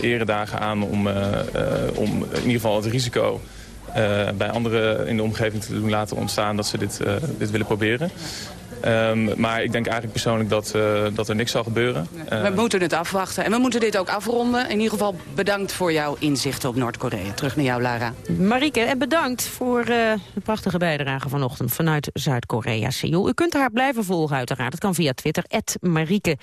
eredagen aan... om, om in ieder geval het risico bij anderen in de omgeving te doen laten ontstaan... dat ze dit, dit willen proberen. Um, maar ik denk eigenlijk persoonlijk dat, uh, dat er niks zal gebeuren. Uh, we moeten het afwachten. En we moeten dit ook afronden. In ieder geval bedankt voor jouw inzichten op Noord-Korea. Terug naar jou, Lara. Marieke, en bedankt voor uh, de prachtige bijdrage vanochtend vanuit Zuid-Korea, Seoul. U kunt haar blijven volgen uiteraard. Dat kan via Twitter, Marieke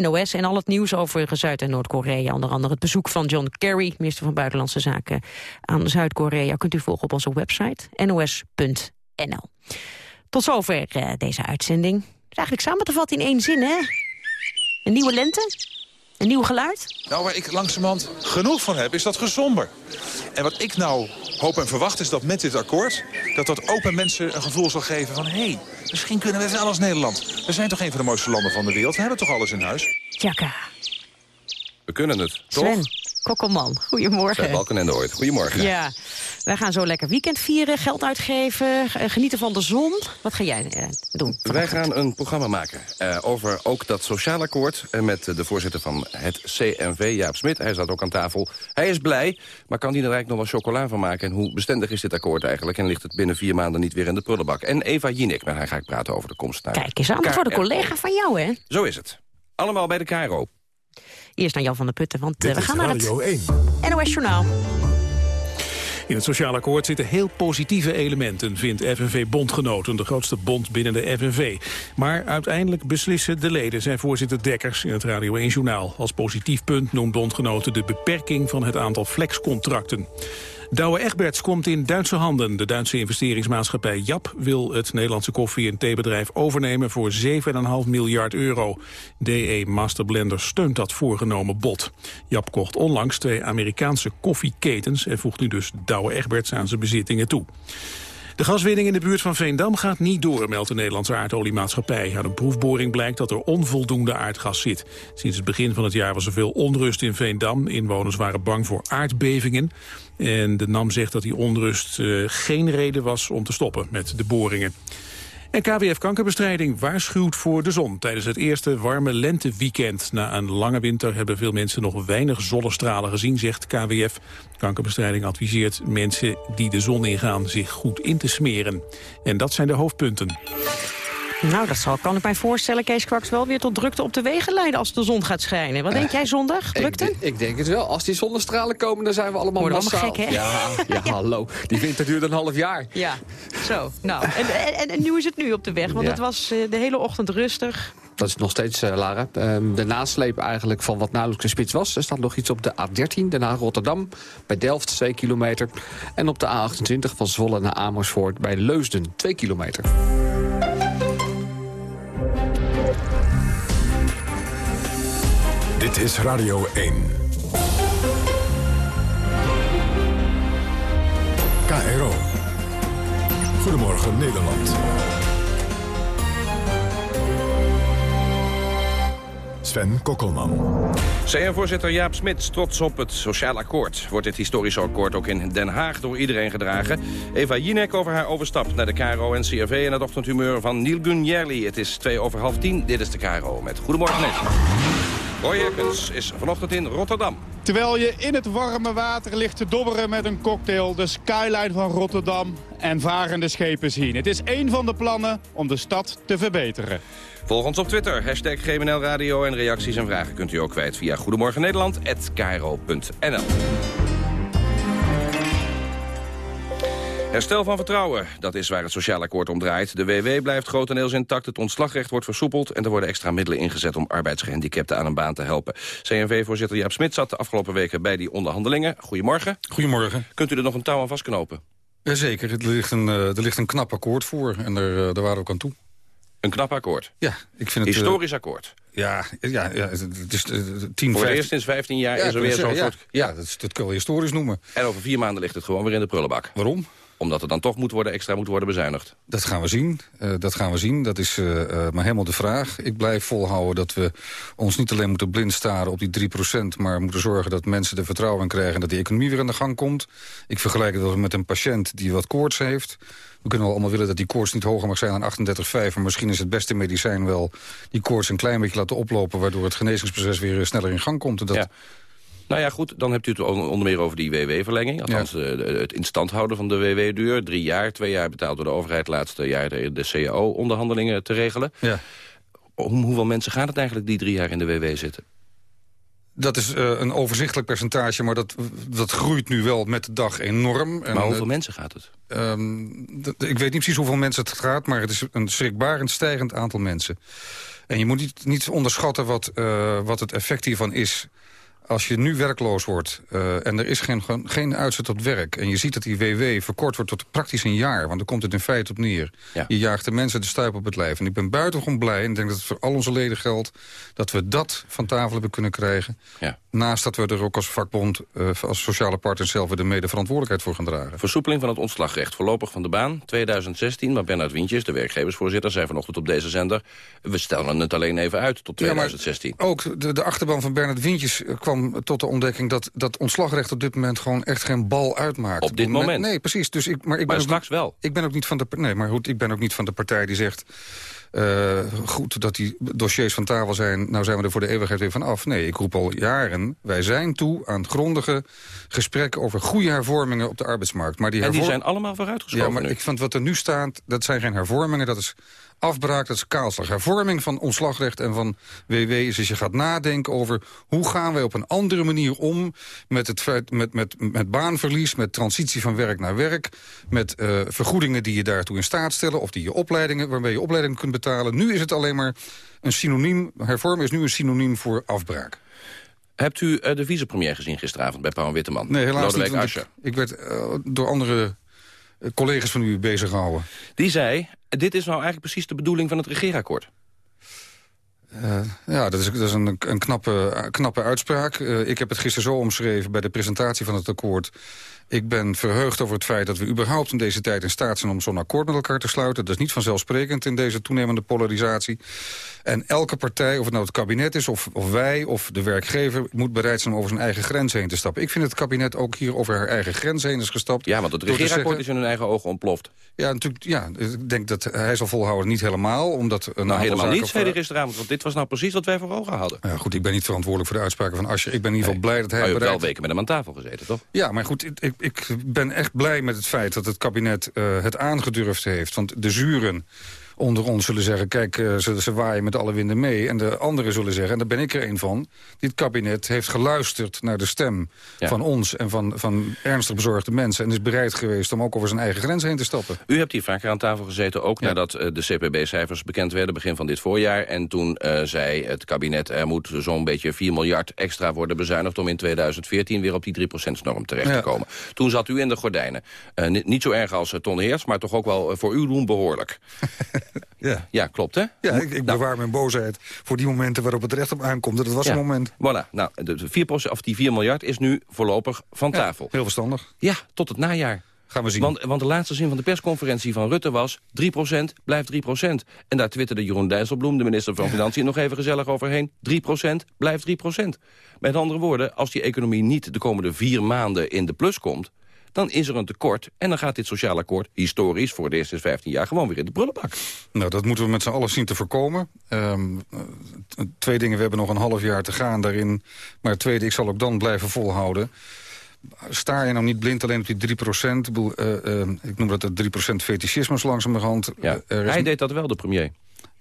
NOS. En al het nieuws over Zuid- en Noord-Korea. Onder andere het bezoek van John Kerry, minister van Buitenlandse Zaken, aan Zuid-Korea. Kunt u volgen op onze website nos.nl. Tot zover uh, deze uitzending. Het is eigenlijk samen te vatten in één zin, hè? Een nieuwe lente? Een nieuw geluid? Nou, waar ik langzamerhand genoeg van heb, is dat gezomber. En wat ik nou hoop en verwacht is dat met dit akkoord... dat dat ook bij mensen een gevoel zal geven van... hé, hey, misschien kunnen we wel als Nederland. We zijn toch een van de mooiste landen van de wereld. We hebben toch alles in huis? Tjaka. We kunnen het, toch? Sven, Kokkelman, goedemorgen. Sven Balkenende ooit, goedemorgen. Ja, wij gaan zo lekker weekend vieren, geld uitgeven, genieten van de zon. Wat ga jij uh, doen? Wij gaan een programma maken uh, over ook dat sociaal akkoord... Met de voorzitter van het CNV, Jaap Smit. Hij zat ook aan tafel. Hij is blij, maar kan hij er eigenlijk nog wel chocola van maken? En hoe bestendig is dit akkoord eigenlijk? En ligt het binnen vier maanden niet weer in de prullenbak? En Eva Jinek, met haar ga ik praten over de komst naar... Kijk eens aan, voor de collega van jou, hè? Zo is het. Allemaal bij de KRO. Eerst naar Jan van der Putten, want Dit we gaan naar Radio het 1. NOS Journaal. In het sociaal akkoord zitten heel positieve elementen, vindt FNV-bondgenoten, de grootste bond binnen de FNV. Maar uiteindelijk beslissen de leden, zijn voorzitter Dekkers in het Radio 1-journaal. Als positief punt noemt bondgenoten de beperking van het aantal flexcontracten. Douwe Egberts komt in Duitse handen. De Duitse investeringsmaatschappij JAP wil het Nederlandse koffie- en theebedrijf overnemen voor 7,5 miljard euro. DE Masterblender steunt dat voorgenomen bod. JAP kocht onlangs twee Amerikaanse koffieketens en voegt nu dus Douwe Egberts aan zijn bezittingen toe. De gaswinning in de buurt van Veendam gaat niet door, meldt de Nederlandse aardoliemaatschappij. Uit een proefboring blijkt dat er onvoldoende aardgas zit. Sinds het begin van het jaar was er veel onrust in Veendam. Inwoners waren bang voor aardbevingen. En de NAM zegt dat die onrust uh, geen reden was om te stoppen met de boringen. En KWF Kankerbestrijding waarschuwt voor de zon. Tijdens het eerste warme lenteweekend na een lange winter... hebben veel mensen nog weinig zonnestralen gezien, zegt KWF. Kankerbestrijding adviseert mensen die de zon ingaan... zich goed in te smeren. En dat zijn de hoofdpunten. Nou, dat zal, kan ik mij voorstellen, Kees Kwaks, wel weer tot drukte op de wegen leiden als de zon gaat schijnen. Wat denk jij zondag? Drukte? Ik, ik, denk het wel. Als die zonnestralen komen, dan zijn we allemaal Worden massaal. allemaal gek, hè? Ja, ja, ja, hallo. Die winter duurt een half jaar. Ja, zo. Nou, en, en, en nu is het nu op de weg, want Ja. het was uh, de hele ochtend rustig. Dat is nog steeds, uh, Lara. Um, de nasleep eigenlijk van wat nauwelijks een spits was. Er staat nog iets op de A13, Den Haag-Rotterdam. Bij Delft, 2 kilometer. En op de A28 van Zwolle naar Amersfoort bij Leusden, 2 kilometer. Dit is Radio 1. KRO. Goedemorgen Nederland. Sven Kokkelman. CN-voorzitter Jaap Smits trots op het sociaal akkoord. Wordt dit historische akkoord ook in Den Haag door iedereen gedragen? Eva Jinek over haar overstap naar de KRO en CRV... en het ochtendhumeur van Neil Gunjerli. Het is twee over half tien. Dit is de KRO met Goedemorgen Nederland. Roy Herkens is vanochtend in Rotterdam. Terwijl je in het warme water ligt te dobberen met een cocktail... de skyline van Rotterdam en varende schepen zien. Het is één van de plannen om de stad te verbeteren. Volg ons op Twitter, hashtag GMNL Radio en reacties en vragen kunt u ook kwijt via Goedemorgen Herstel van vertrouwen, dat is waar het sociaal akkoord om draait. De WW blijft grotendeels intact, het ontslagrecht wordt versoepeld... en er worden extra middelen ingezet om arbeidsgehandicapten aan een baan te helpen. CNV-voorzitter Jaap Smit zat de afgelopen weken bij die onderhandelingen. Goedemorgen. Goedemorgen. Kunt u er nog een touw aan vastknopen? Jazeker, er ligt een, uh, er ligt een knap akkoord voor en er, daar waren we ook aan toe. Een knap akkoord? Ja, ik vind het... Historisch uh, akkoord? Ja, ja, ja het is uh, 10, Voor 15... het eerst sinds 15 jaar ja, is er weer zo'n ja, soort... Ja, dat, dat kun je historisch noemen. En over vier maanden ligt het gewoon weer in de prullenbak. Waarom? Omdat er dan toch moet worden, extra moet worden bezuinigd. Dat gaan we zien. Uh, dat gaan we zien. Dat is uh, uh, maar helemaal de vraag. Ik blijf volhouden dat we ons niet alleen moeten blind staren op die 3%... maar moeten zorgen dat mensen er vertrouwen in krijgen... en dat die economie weer aan de gang komt. Ik vergelijk het met een patiënt die wat koorts heeft. We kunnen wel allemaal willen dat die koorts niet hoger mag zijn dan 38,5... maar misschien is het beste medicijn wel die koorts een klein beetje laten oplopen... waardoor het genezingsproces weer sneller in gang komt. En dat... Ja. Nou ja, goed, dan hebt u het onder meer over die WW-verlenging. Althans, ja. het instand houden van de WW-duur. Drie jaar, twee jaar betaald door de overheid. Laatste jaar de, de CAO-onderhandelingen te regelen. Ja. Om hoeveel mensen gaat het eigenlijk die drie jaar in de WW zitten? Dat is uh, een overzichtelijk percentage, maar dat, dat groeit nu wel met de dag enorm. En, maar hoeveel uh, mensen gaat het? Um, ik weet niet precies hoeveel mensen het gaat, maar het is een schrikbarend stijgend aantal mensen. En je moet niet, niet onderschatten wat, uh, wat het effect hiervan is als je nu werkloos wordt uh, en er is geen, geen uitzet op werk... en je ziet dat die WW verkort wordt tot praktisch een jaar... want dan komt het in feite op neer. Ja. Je jaagt de mensen de stuip op het lijf. En ik ben buitengewoon blij, en ik denk dat het voor al onze leden geldt... dat we dat van tafel hebben kunnen krijgen. Ja. Naast dat we er ook als vakbond, uh, als sociale partner... zelf weer de medeverantwoordelijkheid voor gaan dragen. Versoepeling van het ontslagrecht. Voorlopig van de baan, 2016. Maar Bernard Wientjes, de werkgeversvoorzitter, zei vanochtend op deze zender... we stellen het alleen even uit tot 2016. Ja, ook de, de achterban van Bernard Wientjes kwam tot de ontdekking dat dat ontslagrecht op dit moment gewoon echt geen bal uitmaakt. Op dit moment? Nee, precies. Dus ik, maar ik maar ben straks ook, wel. Ik ben ook niet van de nee, maar goed, ik ben ook niet van de partij die zegt eh, goed dat die dossiers van tafel zijn... nou zijn we er voor de eeuwigheid weer van af. Nee, ik roep al jaren, wij zijn toe aan grondige gesprekken... over goede hervormingen op de arbeidsmarkt. Maar die En die zijn allemaal vooruitgeschoven Ja, maar nu. ik vind wat er nu staat, dat zijn geen hervormingen... dat is afbraak, dat is kaalslag. Hervorming van ontslagrecht en van WW is als je gaat nadenken over... hoe gaan wij op een andere manier om met, het feit, met, met, met baanverlies... met transitie van werk naar werk... met eh, vergoedingen die je daartoe in staat stellen... of die je opleidingen, waarmee je opleidingen kunt betalen. Nu is het alleen maar een synoniem... hervormen is nu een synoniem voor afbraak. Hebt u eh, de vicepremier gezien gisteravond bij Paul Witteman? Nee, helaas Lodewijk niet. Ik, ik werd eh, door andere collega's van u bezig gehouden. Die zei, dit is nou eigenlijk precies de bedoeling van het regeerakkoord. Eh, ja, dat is, een, een knappe, knappe uitspraak. Eh, ik heb het gisteren zo omschreven bij de presentatie van het akkoord. Ik ben verheugd over het feit dat we überhaupt in deze tijd in staat zijn... om zo'n akkoord met elkaar te sluiten. Dat is niet vanzelfsprekend in deze toenemende polarisatie. En elke partij, of het nou het kabinet is, of, of wij, of de werkgever... moet bereid zijn om over zijn eigen grens heen te stappen. Ik vind het kabinet ook hier over haar eigen grens heen is gestapt. Ja, want het regeerakkoord zeggen- is in hun eigen ogen ontploft. Ja, natuurlijk, ja, ik denk dat hij zal volhouden niet helemaal. Omdat een Nou, helemaal niet, zei hij gisteravond. Want dit was nou precies wat wij voor ogen hadden. Ja, goed, ik ben niet verantwoordelijk voor de uitspraken van Asscher. Ik ben in ieder geval blij dat hij Maar u hebt wel weken met hem aan tafel gezeten, toch? Ja, maar goed, ik, ik, ben echt blij met het feit dat het kabinet eh, het aangedurfd heeft. Want de zuren onder ons zullen zeggen... kijk, eh, ze, ze waaien met alle winden mee. En de anderen zullen zeggen, en daar ben ik er een van... dit kabinet heeft geluisterd naar de stem Ja. van ons... en van, van ernstig bezorgde mensen... en is bereid geweest om ook over zijn eigen grens heen te stappen. U hebt hier vaker aan tafel gezeten, ook nadat eh, de CPB-cijfers bekend werden... begin van dit voorjaar. En toen eh, zei het kabinet, er moet zo'n beetje 4 miljard extra worden bezuinigd... om in 2014 weer op die 3%-norm terecht te komen. Toen zat u in de gordijnen. Ni- niet zo erg als Ton Heers, maar toch ook wel voor uw doen behoorlijk. Ja, ja klopt hè? Ja, ik, ik bewaar mijn boosheid voor die momenten waarop het recht op aankomt. Dat was Ja. een moment. Voilà, nou, de, de 4 of die 4 miljard is nu voorlopig van tafel. Heel verstandig. Ja, tot het najaar. Gaan we zien. Want, want de laatste zin van de persconferentie van Rutte was... 3% blijft 3%. En daar twitterde Jeroen Dijsselbloem, de minister van Financiën... nog even gezellig overheen. 3% blijft 3%. Met andere woorden, als die economie niet de komende vier maanden in de plus komt... dan is er een tekort en dan gaat dit sociaal akkoord... historisch voor de eerste 15 jaar gewoon weer in de prullenbak. Nou, dat moeten we met z'n allen zien te voorkomen. Ehm, eh, twee dingen, we hebben nog een half jaar te gaan daarin. Maar tweede, ik zal ook dan blijven volhouden. Sta je nou niet blind alleen op die 3 procent? Ik, bedoel, eh, eh, ik noem dat het 3 procent fetischisme zo langzamerhand. Ja, hij deed dat wel, de premier.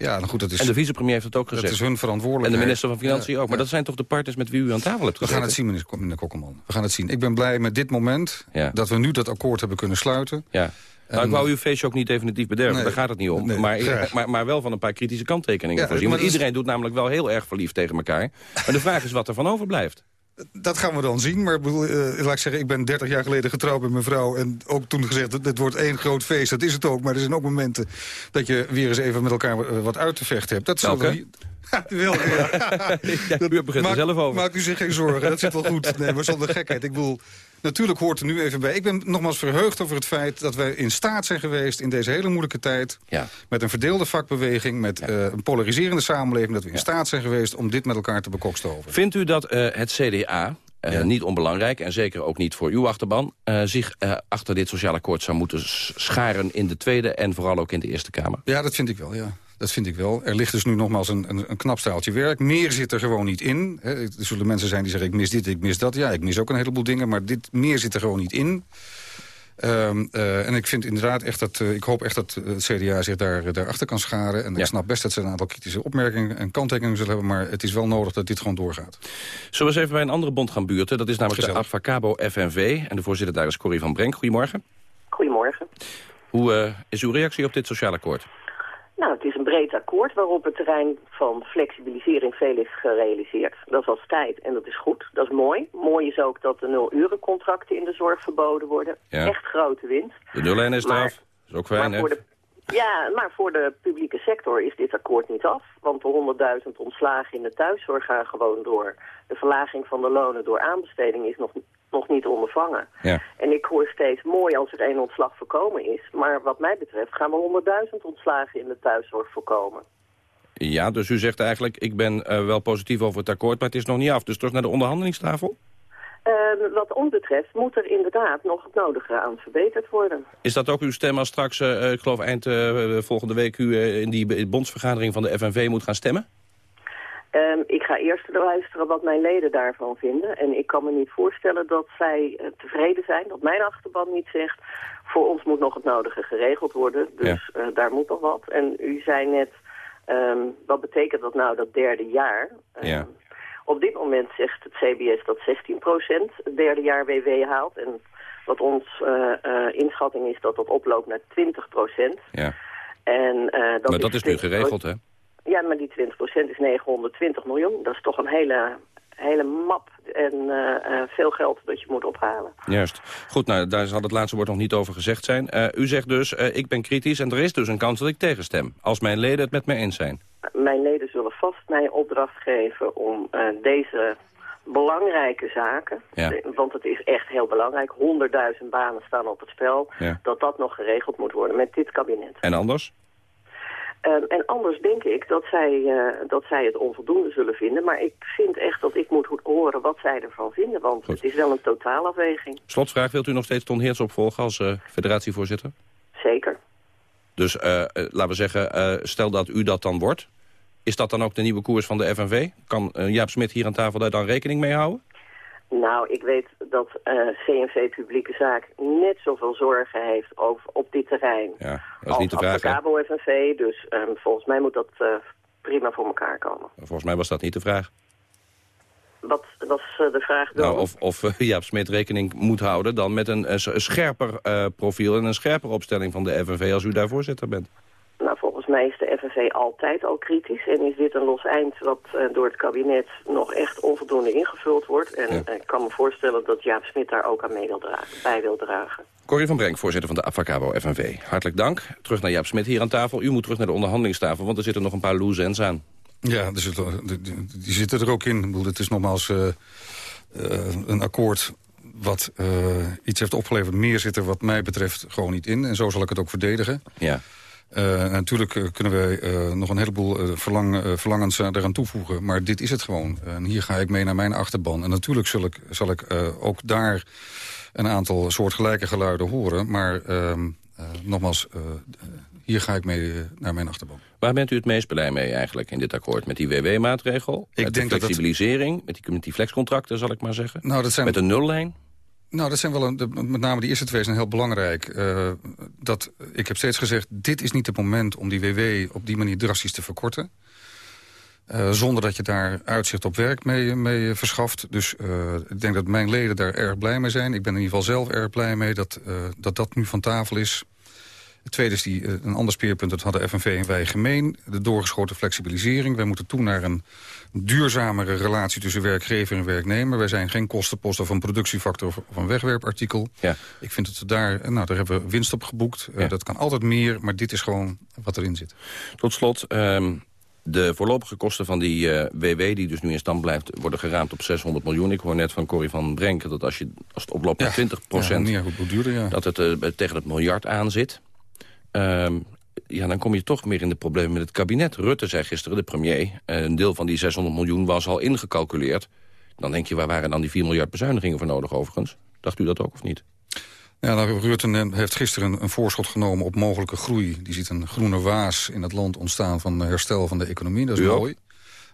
Ja, nou goed, dat is... En de vicepremier heeft het ook gezegd. Dat is hun En verantwoordelijkheid. de minister van Financiën ook. Maar dat zijn toch de partners met wie u aan tafel hebt We gezeten? gaan het zien, meneer, Kokkelman. We gaan het zien. Ik ben blij met dit moment dat we nu dat akkoord hebben kunnen sluiten. Ja. Nou, En- ik wou uw feestje ook niet definitief bederven, Nee. daar gaat het niet om. Nee, maar, maar, maar wel van een paar kritische kanttekeningen Ja, voorzien. Want is- iedereen doet namelijk wel heel erg verliefd tegen elkaar. Maar de vraag is wat er van overblijft. Dat gaan we dan zien. Maar bedoel, eh, laat ik zeggen, ik ben 30 jaar geleden getrouwd met mijn vrouw. En ook toen gezegd, het wordt één groot feest. Dat is het ook. Maar er zijn ook momenten dat je weer eens even met elkaar eh, wat uit te vechten hebt. Dat zullen we Welke? niet- Ja, welke, ja. Ja, u begint er Maak- zelf over. Maak u zich geen zorgen, dat zit wel goed. Nee, maar zonder gekheid. Ik bedoel, natuurlijk hoort er nu even bij. Ik ben nogmaals verheugd over het feit dat wij in staat zijn geweest... in deze hele moeilijke tijd, Ja. met een verdeelde vakbeweging... met eh, een polariserende samenleving... dat we in staat zijn geweest om dit met elkaar te bekokstoven. Vindt u dat eh, het CDA, eh, niet onbelangrijk... en zeker ook niet voor uw achterban... zich achter dit sociaal akkoord zou moeten scharen in de Tweede... en vooral ook in de Eerste Kamer? Ja, dat vind ik wel, ja. Dat vind ik wel. Er ligt dus nu nogmaals een, een, een knap staaltje werk. Meer zit er gewoon niet in. Hè. Er zullen mensen zijn die zeggen, ik mis dit, ik mis dat. Ja, ik mis ook een heleboel dingen, maar dit, meer zit er gewoon niet in. Ehm, eh, en ik vind inderdaad echt dat, eh, ik hoop echt dat eh, het CDA zich daar, daarachter kan scharen. En Ja. ik snap best dat ze een aantal kritische opmerkingen en kanttekeningen zullen hebben. Maar het is wel nodig dat dit gewoon doorgaat. Zullen we eens even bij een andere bond gaan buurten? Dat is namelijk Gezellig. de Advocabo FNV. En de voorzitter daar is Corrie van Brenk. Goedemorgen. Goedemorgen. Hoe eh, is uw reactie op dit sociaal akkoord? Nou, het is een breed akkoord waarop het terrein van flexibilisering veel is gerealiseerd. Dat was tijd en dat is goed. Dat is mooi. Mooi is ook dat de nul-urencontracten in de zorg verboden worden. Ja. Echt grote winst. De nullijn is eraf. Dat is ook fijn, hè? ja, maar voor de publieke sector is dit akkoord niet af. Want de 100.000 ontslagen in de thuiszorg gaan gewoon door. De verlaging van de lonen door aanbesteding is nog, nog niet ondervangen. Ja. En ik hoor steeds mooi als er één ontslag voorkomen is. Maar wat mij betreft gaan we 100.000 ontslagen in de thuiszorg voorkomen. Ja, dus u zegt eigenlijk, ik ben eh, wel positief over het akkoord, maar het is nog niet af. Dus terug naar de onderhandelingstafel? Eh, Ehm, wat ons betreft moet er inderdaad nog het nodige aan verbeterd worden. Is dat ook uw stem als straks, eh, ik geloof eind eh, volgende week... u eh, in die bondsvergadering van de FNV moet gaan stemmen? Ehm, ik ga eerst luisteren wat mijn leden daarvan vinden. En ik kan me niet voorstellen dat zij eh, tevreden zijn, dat mijn achterban niet zegt... voor ons moet nog het nodige geregeld worden, dus eh, daar moet nog wat. En u zei net, ehm, wat betekent dat nou, dat derde jaar? Ehm, Ja. Op dit moment zegt het CBS dat 16% het derde jaar WW haalt. En wat ons eh, inschatting is dat dat oploopt naar 20%. Ja. En, maar dat is nu 20%. geregeld, hè? Ja, maar die 20% is 920 miljoen. Dat is toch een hele, hele map en eh, eh, veel geld dat je moet ophalen. Juist. Goed, nou, daar zal het laatste woord nog niet over gezegd zijn. Eh, u zegt dus, ik ben kritisch en er is dus een kans dat ik tegenstem. Als mijn leden het met mij eens zijn. Mijn leden zullen vast mij opdracht geven om deze belangrijke zaken, Ja. want het is echt heel belangrijk, 100.000 banen staan op het spel, Ja. dat dat nog geregeld moet worden met dit kabinet. En anders? Ehm, en anders denk ik dat zij, eh, dat zij het onvoldoende zullen vinden. Maar ik vind echt dat ik moet ho- horen wat zij ervan vinden. Want het is wel een totaalafweging. Slotvraag, wilt u nog steeds Ton Heerts opvolgen als eh, federatievoorzitter? Zeker. Dus eh, laten we zeggen, stel dat u dat dan wordt. Is dat dan ook de nieuwe koers van de FNV? Kan Jaap Smit hier aan tafel daar dan rekening mee houden? Nou, ik weet dat eh, CNV Publieke Zaak net zoveel zorgen heeft over, op dit terrein. Ja, dat is als niet de vraag. hè? Cabo FNV. Dus ehm, volgens mij moet dat eh, prima voor elkaar komen. Volgens mij was dat niet de vraag. Wat was eh, de vraag dan? Nou, of of Jaap Smit rekening moet houden dan met een, scherper profiel... en een scherper opstelling van de FNV als u daar voorzitter bent. Nou, volgens mij is de FNV altijd al kritisch. En is dit een los eind wat eh, door het kabinet nog echt onvoldoende ingevuld wordt. En eh, ik kan me voorstellen dat Jaap Smit daar ook aan mee wil dragen, bij wil dragen. Corrie van Brenk, voorzitter van de Avacabo FNV. Hartelijk dank. Terug naar Jaap Smit hier aan tafel. U moet terug naar de onderhandelingstafel, want er zitten nog een paar loose ends aan. Ja, er die, zitten er ook in. Ik bedoel, het is nogmaals eh, een akkoord wat eh, iets heeft opgeleverd. Meer zit er wat mij betreft gewoon niet in. En zo zal ik het ook verdedigen. Ja. Eh, natuurlijk eh, kunnen wij eh, nog een heleboel verlang, verlangens eraan toevoegen. Maar dit is het gewoon. En hier ga ik mee naar mijn achterban. En natuurlijk zal ik, zal ik ook daar een aantal soortgelijke geluiden horen. Maar ehm, eh, nogmaals, hier ga ik mee naar mijn achterban. Waar bent u het meest blij mee eigenlijk in dit akkoord? Met die WW-maatregel? Met de dat flexibilisering? Met, die, met die flexcontracten, zal ik maar zeggen? Nou, dat zijn... Met een nullijn? Nou, dat zijn wel een, de- met name die eerste twee zijn heel belangrijk. Eh, dat, ik heb steeds gezegd, dit is niet het moment om die WW op die manier drastisch te verkorten. Eh, zonder dat je daar uitzicht op werk mee, mee verschaft. Dus eh, ik denk dat mijn leden daar erg blij mee zijn. Ik ben in ieder geval zelf erg blij mee dat dat, dat nu van tafel is. Het tweede is die, eh, een ander speerpunt, dat hadden FNV en wij gemeen. De doorgeschoten flexibilisering. Wij moeten toe naar een duurzamere relatie tussen werkgever en werknemer. Wij zijn geen kostenpost of een productiefactor of een wegwerpartikel. Ja. Ik vind dat we daar, eh, nou, daar hebben we winst op geboekt. Eh, Dat kan altijd meer, maar dit is gewoon wat erin zit. Tot slot, ehm, de voorlopige kosten van die WW... die dus nu in stand blijft, worden geraamd op 600 miljoen. Ik hoor net van Corrie van Brenk dat als, je, als het oploopt naar 20 procent... Ja, duurder, ja. dat het tegen het miljard aan zit. Ehm, ja, dan kom je toch meer in de problemen met het kabinet. Rutte zei gisteren, de premier, eh, een deel van die 600 miljoen was al ingecalculeerd. Dan denk je, waar waren dan die 4 miljard bezuinigingen voor nodig overigens? Dacht u dat ook of niet? Ja, nou, Rutte heeft gisteren een, voorschot genomen op mogelijke groei. Die ziet een groene waas in het land ontstaan van herstel van de economie. Dat is mooi.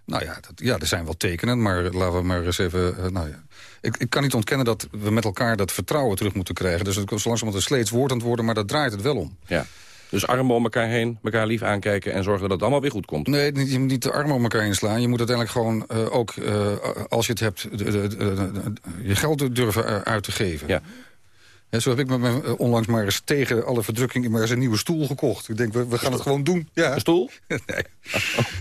Nou ja, dat, ja, er zijn wel tekenen, maar laten we maar eens even... eh, nou ja. ik, ik kan niet ontkennen dat we met elkaar dat vertrouwen terug moeten krijgen. Dus het is zo langzamerhand een sleets woord aan het worden, maar daar draait het wel om. Ja. Dus armen om elkaar heen, elkaar lief aankijken... en zorgen dat het allemaal weer goed komt. Nee, niet- je moet niet de armen op elkaar inslaan. Je moet uiteindelijk gewoon eh, ook, eh, als je het hebt, de- de- je geld durven uit te geven. Ja. Ja, zo heb ik me eh, onlangs maar eens tegen alle verdrukking maar eens een nieuwe stoel gekocht. Ik denk, we, we gaan het gewoon doen. Ja. Een stoel? nee.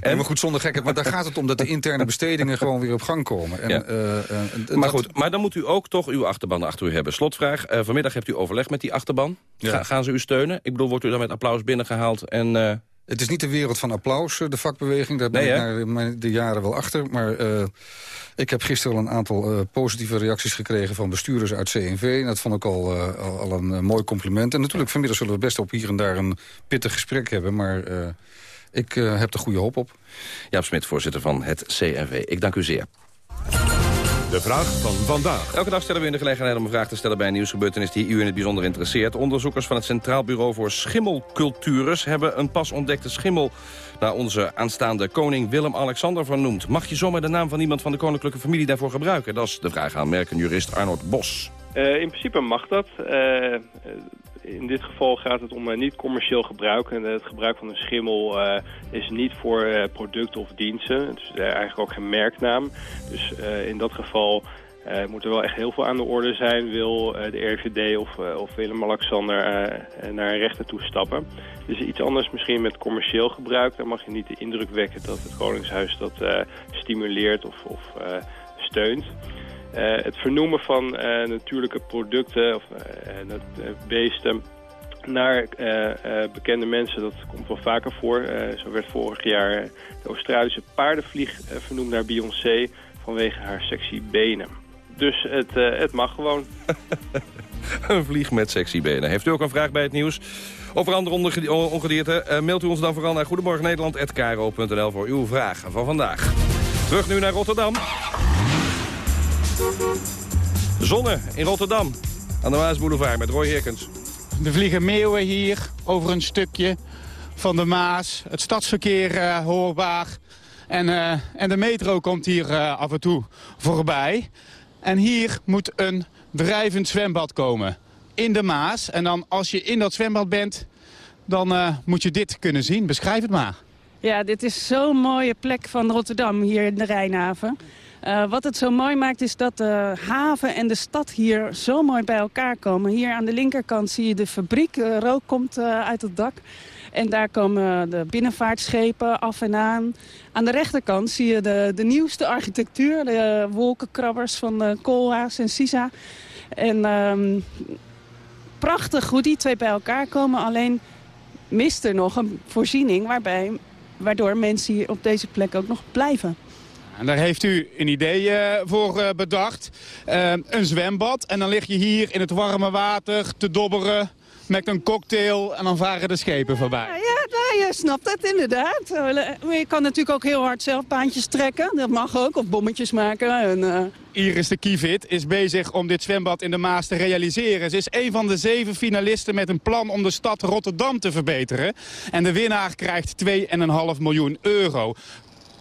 Nee, maar goed, zonder gekheid. Maar daar gaat het om dat de interne bestedingen gewoon weer op gang komen. En, Ja. eh, eh, Maar dat- goed, maar dan moet u ook toch uw achterban achter u hebben. Slotvraag, vanmiddag hebt u overleg met die achterban. Ja. Ga- gaan ze u steunen? Ik bedoel, wordt u dan met applaus binnengehaald en... Het is niet de wereld van applaus, eh, de vakbeweging. Daar ben Nee, ik naar de jaren wel achter. Maar eh, ik heb gisteren al een aantal eh, positieve reacties gekregen... van bestuurders uit CNV. En dat vond ik al, al, al een mooi compliment. En natuurlijk, vanmiddag zullen we best op hier en daar een pittig gesprek hebben. Maar ik heb er goede hoop op. Jaap Smit, voorzitter van het CNV. Ik dank u zeer. De vraag van vandaag. Elke dag stellen we u de gelegenheid om een vraag te stellen bij een nieuwsgebeurtenis die u in het bijzonder interesseert. Onderzoekers van het Centraal Bureau voor Schimmelcultures hebben een pas ontdekte schimmel naar onze aanstaande koning Willem-Alexander vernoemd. Mag je zomaar de naam van iemand van de koninklijke familie daarvoor gebruiken? Dat is de vraag aan merkenjurist Arnold Bos. Uh, in principe mag dat. Uh, in dit geval gaat het om uh, niet commercieel gebruik. En het gebruik van een schimmel is niet voor producten of diensten. Het is eigenlijk ook geen merknaam. Dus in dat geval moet er wel echt heel veel aan de orde zijn. Wil de RVD of, of Willem-Alexander naar een rechter toe stappen. Dus iets anders misschien met commercieel gebruik. Dan mag je niet de indruk wekken dat het Koningshuis dat stimuleert of, of steunt. Uh, het vernoemen van uh, natuurlijke producten of uh, beesten naar bekende mensen, dat komt wel vaker voor. zo werd vorig jaar de Australische paardenvlieg vernoemd naar Beyoncé vanwege haar sexy benen. Dus het, het mag gewoon. een vlieg met sexy benen. Heeft u ook een vraag bij het nieuws? Over andere ongedierte, mailt u ons dan vooral naar goedemorgennederland.kro.nl voor uw vraag van vandaag. Terug nu naar Rotterdam. Zonne in Rotterdam. Aan de Maasboulevard met Roy Herkens. Er vliegen meeuwen hier over een stukje van de Maas. Het stadsverkeer uh, hoorbaar. En, uh, en de metro komt hier uh, af en toe voorbij. En hier moet een drijvend zwembad komen. In de Maas. En dan als je in dat zwembad bent, dan moet je dit kunnen zien. Beschrijf het maar. Ja, dit is zo'n mooie plek van Rotterdam, hier in de Rijnhaven. Uh, wat het zo mooi maakt is dat de haven en de stad hier zo mooi bij elkaar komen. Hier aan de linkerkant zie je de fabriek, uh, rook komt uh, uit het dak. En daar komen de binnenvaartschepen af en aan. Aan de rechterkant zie je de, de nieuwste architectuur. De wolkenkrabbers van uh, Koolhaas en Sisa. En um, prachtig hoe die twee bij elkaar komen. Alleen mist er nog een voorziening waarbij, waardoor mensen hier op deze plek ook nog blijven. En daar heeft u een idee uh, voor uh, bedacht. Uh, een zwembad. En dan lig je hier in het warme water te dobberen met een cocktail. En dan varen de schepen voorbij. Ja, ja je snapt het inderdaad. Je kan natuurlijk ook heel hard zelf baantjes trekken. Dat mag ook. Of bommetjes maken. En, Iris de Kievit is bezig om dit zwembad in de Maas te realiseren. Ze is een van de zeven finalisten met een plan om de stad Rotterdam te verbeteren. En de winnaar krijgt 2,5 miljoen euro.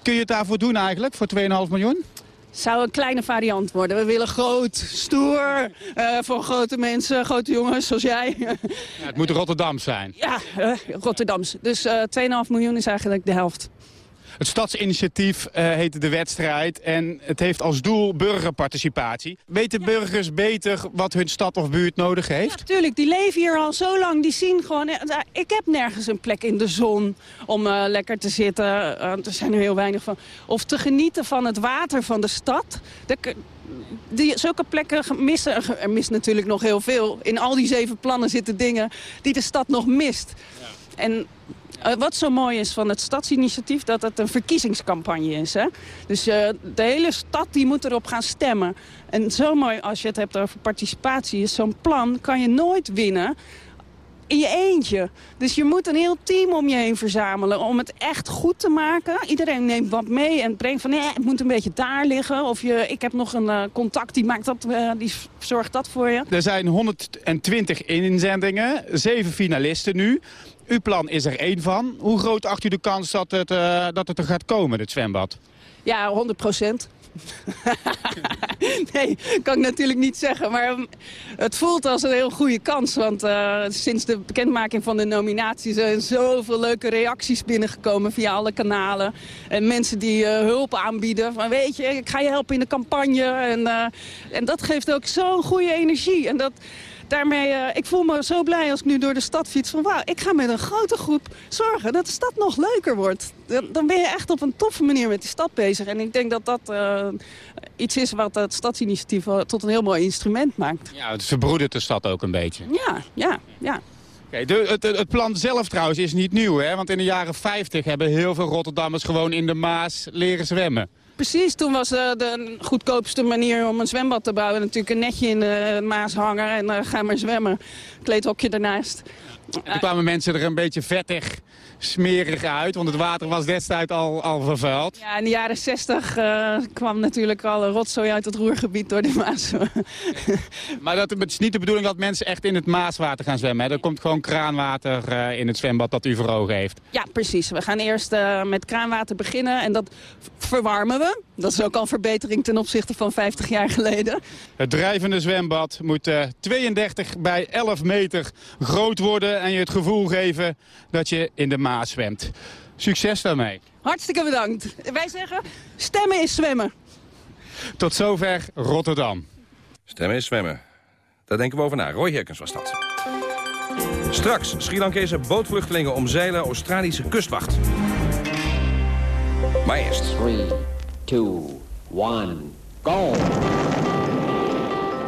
Kun je het daarvoor doen eigenlijk, voor 2,5 miljoen? zou een kleine variant worden. We willen groot, stoer, uh, voor grote mensen, grote jongens zoals jij. ja, het moet Rotterdam zijn. Ja, uh, Rotterdams. Dus uh, 2,5 miljoen is eigenlijk de helft. Het stadsinitiatief uh, heette de wedstrijd en het heeft als doel burgerparticipatie. Weten ja. burgers beter wat hun stad of buurt nodig heeft? Ja, natuurlijk. Die leven hier al zo lang. Die zien gewoon... Ik heb nergens een plek in de zon om uh, lekker te zitten. Uh, er zijn er heel weinig van. Of te genieten van het water van de stad. De, die, zulke plekken missen. Er mist natuurlijk nog heel veel. In al die zeven plannen zitten dingen die de stad nog mist. Ja. En wat zo mooi is van het stadsinitiatief, dat het een verkiezingscampagne is. Hè? Dus uh, de hele stad die moet erop gaan stemmen. En zo mooi als je het hebt over participatie, is zo'n plan kan je nooit winnen in je eentje. Dus je moet een heel team om je heen verzamelen om het echt goed te maken. Iedereen neemt wat mee en brengt van, nee, het moet een beetje daar liggen. Of je, ik heb nog een uh, contact, die, maakt dat, die zorgt dat voor je. Er zijn 120 inzendingen, zeven finalisten nu. Uw plan is er één van. Hoe groot acht u de kans dat het, uh, dat het er gaat komen, het zwembad? Ja, 100 procent. nee, kan ik natuurlijk niet zeggen. Maar het voelt als een heel goede kans. Want uh, sinds de bekendmaking van de nominatie zijn zoveel leuke reacties binnengekomen via alle kanalen. En mensen die uh, hulp aanbieden. Van weet je, ik ga je helpen in de campagne. En, en dat geeft ook zo'n goede energie. En dat daarmee, uh, ik voel me zo blij als ik nu door de stad fiets. Van wauw, ik ga met een grote groep zorgen dat de stad nog leuker wordt. Dan, dan ben je echt op een toffe manier met die stad bezig. En ik denk dat dat uh, iets is wat het stadsinitiatief tot een heel mooi instrument maakt. Ja, het verbroedert de stad ook een beetje. Ja, ja, ja. Okay, de, het, het, plan zelf trouwens is niet nieuw, hè? Want in de jaren 50 hebben heel veel Rotterdammers gewoon in de Maas leren zwemmen. Precies, toen was uh, de goedkoopste manier om een zwembad te bouwen... natuurlijk een netje in de Maas hangen en uh, ga maar zwemmen. Kleedhokje ernaast. En toen kwamen mensen er een beetje vettig smerig uit, want het water was destijds al, al vervuild. Ja, in de jaren 60 eh, kwam natuurlijk alle rotzooi uit het roergebied door de Maas. Maar dat, het is niet de bedoeling dat mensen echt in het Maaswater gaan zwemmen. Hè? Er komt gewoon kraanwater eh, in het zwembad dat u voor ogen heeft. Ja, precies. We gaan eerst eh, met kraanwater beginnen en dat verwarmen we. Dat is ook al een verbetering ten opzichte van 50 jaar geleden. Het drijvende zwembad moet eh, 32 bij 11 meter groot worden... en je het gevoel geven dat je in de Maas zwemt. Succes daarmee. Hartstikke bedankt. Wij zeggen, stemmen is zwemmen. Tot zover Rotterdam. Stemmen is zwemmen. Daar denken we over na. Roy Herkens was dat. Straks, Sri Lankese bootvluchtelingen omzeilen Australische kustwacht. Maar eerst. 3, 2, 1, go!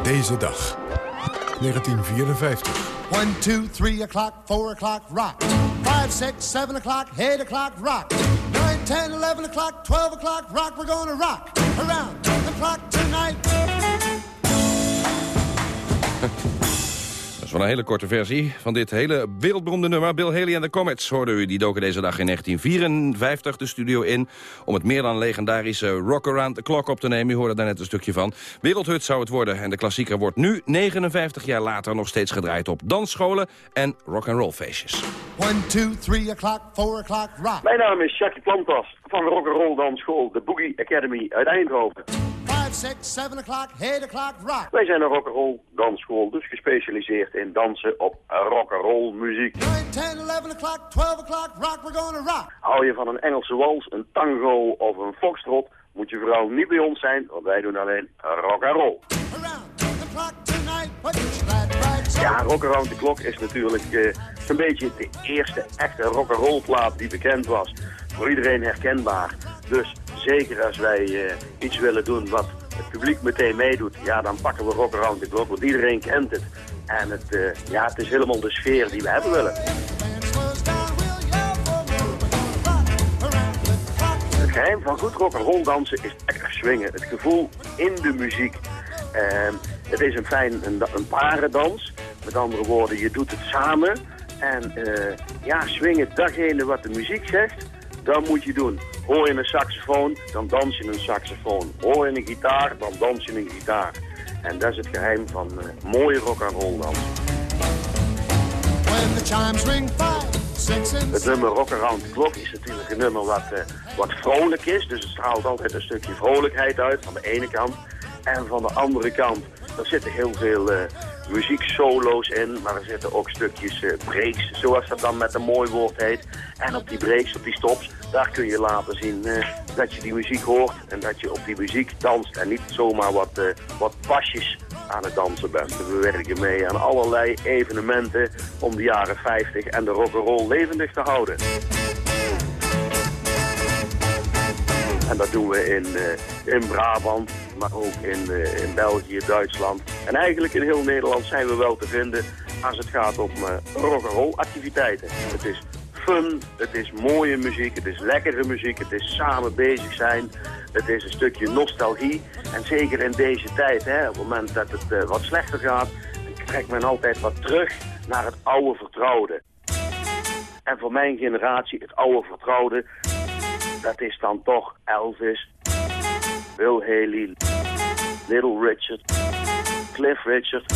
Deze dag, 1954. 1, 2, 3 o'clock, 4 o'clock, rock. 5, 6, 7 o'clock, 8 o'clock, rock. 9, 10, 11 o'clock, 12 o'clock, rock. We're gonna rock around the clock tonight. Dat is wel een hele korte versie van dit hele wereldberoemde nummer. Bill Haley en de Comets hoorde u. Die doken deze dag in 1954 de studio in... om het meer dan legendarische Rock Around the Clock op te nemen. U hoorde daar net een stukje van. Wereldhut zou het worden. En de klassieker wordt nu, 59 jaar later... nog steeds gedraaid op dansscholen en rock'n'roll feestjes. 1, 2, 3 o'clock, 4 o'clock, rock. Mijn naam is Jackie Plantas van de Rock'n'Roll Dansschool, de Boogie Academy uit Eindhoven. 5, 6, 7 o'clock, 8 o'clock, rock. Wij zijn een rock'n'roll dansschool, dus gespecialiseerd in dansen op rock'n'roll muziek. 9, 10, 11 o'clock, 12 o'clock, rock. We're gonna rock. Hou je van een Engelse wals, een tango of een foxtrot, moet je vooral niet bij ons zijn, want wij doen alleen rock'n'roll. Ja, Rock Around the Clock is natuurlijk eh, zo'n beetje de eerste echte rock'n'roll plaat die bekend was. Voor iedereen herkenbaar. Dus zeker als wij eh, iets willen doen wat het publiek meteen meedoet, ja, dan pakken we Rock Around the Clock, want iedereen kent het. En het, eh, ja, het is helemaal de sfeer die we hebben willen. Het geheim van goed rock'n'roll dansen is lekker swingen. Het gevoel in de muziek. Ehm, het is een fijn een, een parendans. Met andere woorden, je doet het samen. En eh, ja, swingen datgene wat de muziek zegt, dat moet je doen. Hoor je een saxofoon, dan dans je een saxofoon. Hoor je een gitaar, dan dans je een gitaar. En dat is het geheim van eh, mooie rock'n'roll dansen. When the chimes ring 5, 6 and Het nummer Rock Around the Clock is natuurlijk een nummer wat, eh, wat vrolijk is. Dus het straalt altijd een stukje vrolijkheid uit van de ene kant. En van de andere kant, er zitten heel veel eh muzieksolo's in. Maar er zitten ook stukjes breaks, zoals dat dan met een mooi woord heet. En op die breaks, op die stops, daar kun je laten zien eh, dat je die muziek hoort. En dat je op die muziek danst. En niet zomaar wat, eh, wat pasjes aan het dansen bent. We werken mee aan allerlei evenementen om de jaren 50 en de rock'n'roll levendig te houden. En dat doen we in, eh, in Brabant, maar ook in, in België, Duitsland. En eigenlijk in heel Nederland zijn we wel te vinden als het gaat om uh, rock'n'roll activiteiten. Het is het is mooie muziek, het is lekkere muziek, het is samen bezig zijn. Het is een stukje nostalgie. En zeker in deze tijd, hè, op het moment dat het eh, wat slechter gaat, trekt men altijd wat terug naar het oude vertrouwde. En voor mijn generatie, het oude vertrouwde, dat is dan toch Elvis, Bill Haley, Little Richard, Cliff Richard.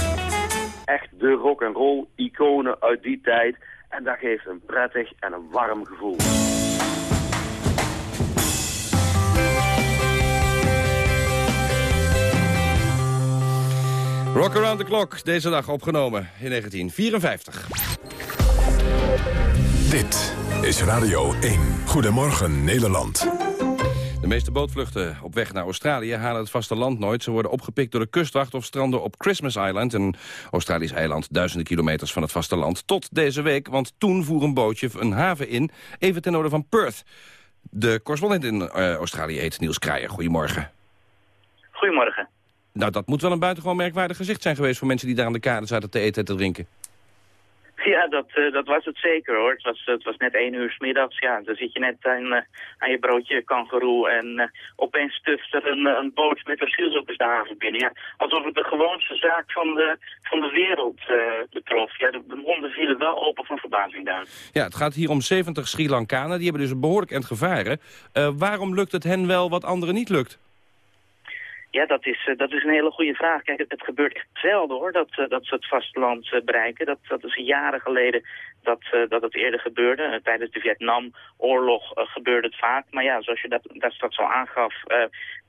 Echt de rock and roll iconen uit die tijd. En dat geeft een prettig en een warm gevoel. Rock Around the Clock, deze dag opgenomen in 1954. Dit is Radio 1. Goedemorgen Nederland. De meeste bootvluchten op weg naar Australië halen het vasteland nooit. Ze worden opgepikt door de kustwacht of stranden op Christmas Island... een Australisch eiland duizenden kilometers van het vasteland. Tot deze week, want toen voer een bootje een haven in... even ten noorden van Perth. De correspondent in eh, Australië heet Niels. Goedemorgen. Goedemorgen. Nou, dat moet wel een buitengewoon merkwaardig gezicht zijn geweest... voor mensen die daar aan de kade zaten te eten en te drinken. Ja, dat, eh, dat was het zeker hoor. Het was, het was net één uur 's middags. Ja, dan zit je net aan, eh, aan je broodje kangeroe en eh, opeens stuft er een, een boot met asielzoekers de haven binnen. Ja, alsof het de gewoonste zaak van de, van de wereld betrof. Ja, de, de monden vielen wel open van verbazing daar. Ja, het gaat hier om 70 Sri Lankanen. Die hebben dus een behoorlijk end gevaren. waarom lukt het hen wel wat anderen niet lukt? Ja, dat is, uh, dat is een hele goede vraag. Kijk, het, gebeurt echt zelden hoor, dat, uh, dat ze het vasteland uh, bereiken. Dat, dat is jaren geleden dat, dat het eerder gebeurde. tijdens de Vietnamoorlog gebeurde het vaak. Maar ja, zoals je dat, dat straks al aangaf,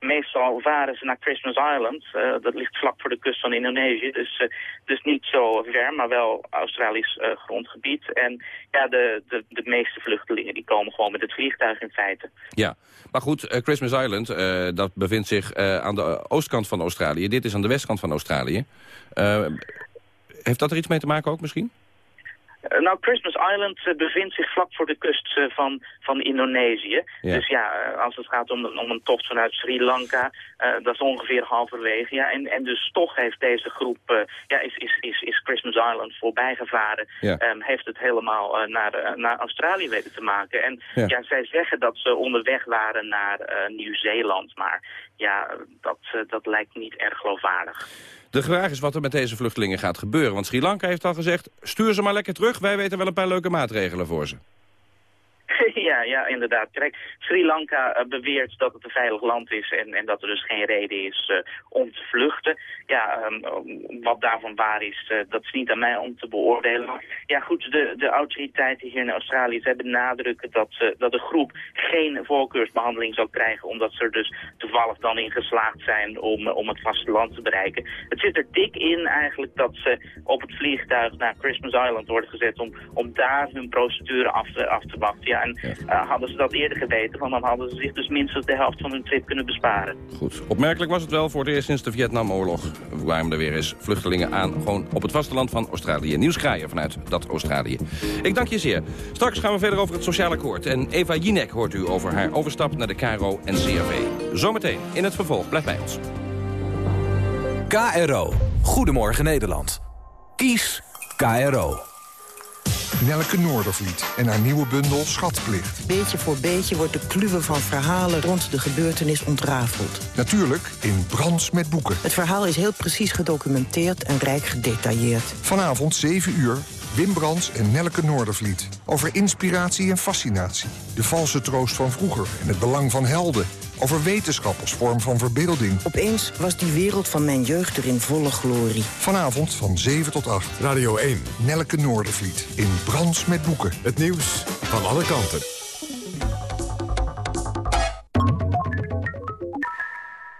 meestal varen ze naar Christmas Island. dat ligt vlak voor de kust van Indonesië. Dus, dus niet zo ver, maar wel Australisch grondgebied. En ja, de, de, de meeste vluchtelingen die komen gewoon met het vliegtuig in feite. Ja, maar goed, Christmas Island, dat bevindt zich aan de oostkant van Australië. Dit is aan de westkant van Australië. Uh, heeft dat er iets mee te maken ook misschien? Uh, nou, Christmas Island uh, bevindt zich vlak voor de kust uh, van, van Indonesië. Ja. Dus ja, als het gaat om, om een tocht vanuit Sri Lanka, dat is ongeveer halverwege. Ja, en, en dus toch heeft deze groep, ja, is, is, is, is Christmas Island voorbijgevaren. Ja. Um, heeft het helemaal naar, naar Australië weten te maken. En ja. ja. zij zeggen dat ze onderweg waren naar Nieuw-Zeeland. Maar ja, dat, dat lijkt niet erg geloofwaardig. De vraag is wat er met deze vluchtelingen gaat gebeuren. Want Sri Lanka heeft al gezegd, stuur ze maar lekker terug. Wij weten wel een paar leuke maatregelen voor ze. Ja, ja, inderdaad. Kijk, Sri Lanka uh, beweert dat het een veilig land is en, en dat er dus geen reden is uh, om te vluchten. Ja, um, wat daarvan waar is, uh, dat is niet aan mij om te beoordelen. Ja, goed, de, de autoriteiten hier in Australië ze benadrukken dat, dat de groep geen voorkeursbehandeling zal krijgen, omdat ze er dus toevallig dan in geslaagd zijn om, om het vasteland te bereiken. Het zit er dik in eigenlijk dat ze op het vliegtuig naar Christmas Island worden gezet om, om daar hun procedure af te, af te wachten. Ja, en uh, hadden ze dat eerder geweten, want dan hadden ze zich dus minstens de helft van hun trip kunnen besparen. Goed. Opmerkelijk was het wel voor het eerst sinds de Vietnamoorlog. Waarom er weer is vluchtelingen aan, gewoon op het vasteland van Australië. Nieuws kraaien vanuit dat Australië. Ik dank je zeer. Straks gaan we verder over het sociale akkoord. En Eva Jinek hoort u over haar overstap naar de KRO en CRV. Zometeen in het vervolg. Blijf bij ons. KRO. Goedemorgen Nederland. Kies KRO. Nelke Noordervliet en haar nieuwe bundel Schatplicht. Beetje voor beetje wordt de kluwe van verhalen rond de gebeurtenis ontrafeld. Natuurlijk in Brands met boeken. Het verhaal is heel precies gedocumenteerd en rijk gedetailleerd. Vanavond 7 uur, Wim Brands en Nelke Noordervliet. Over inspiratie en fascinatie. De valse troost van vroeger en het belang van helden. Over wetenschap als vorm van verbeelding. Opeens was die wereld van mijn jeugd er in volle glorie. Vanavond van 7 tot 8. Radio 1. Nelke Noordervliet. In Brands met boeken. Het nieuws van alle kanten.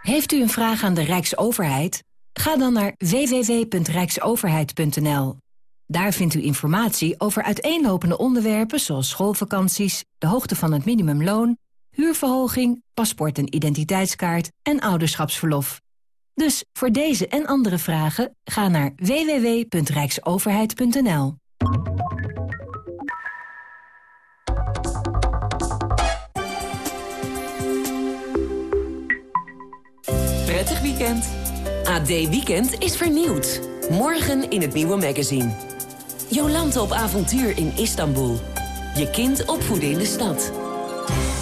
Heeft u een vraag aan de Rijksoverheid? Ga dan naar www.rijksoverheid.nl. Daar vindt u informatie over uiteenlopende onderwerpen zoals schoolvakanties, de hoogte van het minimumloon, huurverhoging, paspoort en identiteitskaart en ouderschapsverlof. Dus voor deze en andere vragen ga naar www.rijksoverheid.nl. Prettig weekend. AD Weekend is vernieuwd. Morgen in het nieuwe magazine. Jolante op avontuur in Istanbul. Je kind opvoeden in de stad.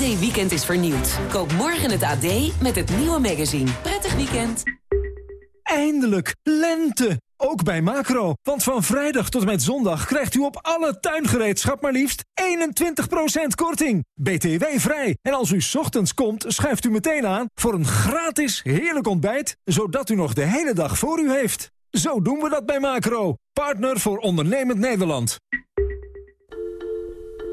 AD Weekend is vernieuwd. Koop morgen het AD met het nieuwe magazine. Prettig weekend. Eindelijk, lente! Ook bij Macro. Want van vrijdag tot met zondag krijgt u op alle tuingereedschap maar liefst 21% korting. BTW vrij. En als u ochtends komt, schuift u meteen aan voor een gratis heerlijk ontbijt, zodat u nog de hele dag voor u heeft. Zo doen we dat bij Macro. Partner voor ondernemend Nederland.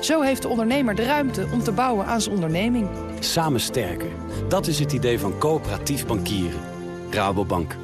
Zo heeft de ondernemer de ruimte om te bouwen aan zijn onderneming. Samen sterker. Dat is het idee van coöperatief bankieren. Rabobank.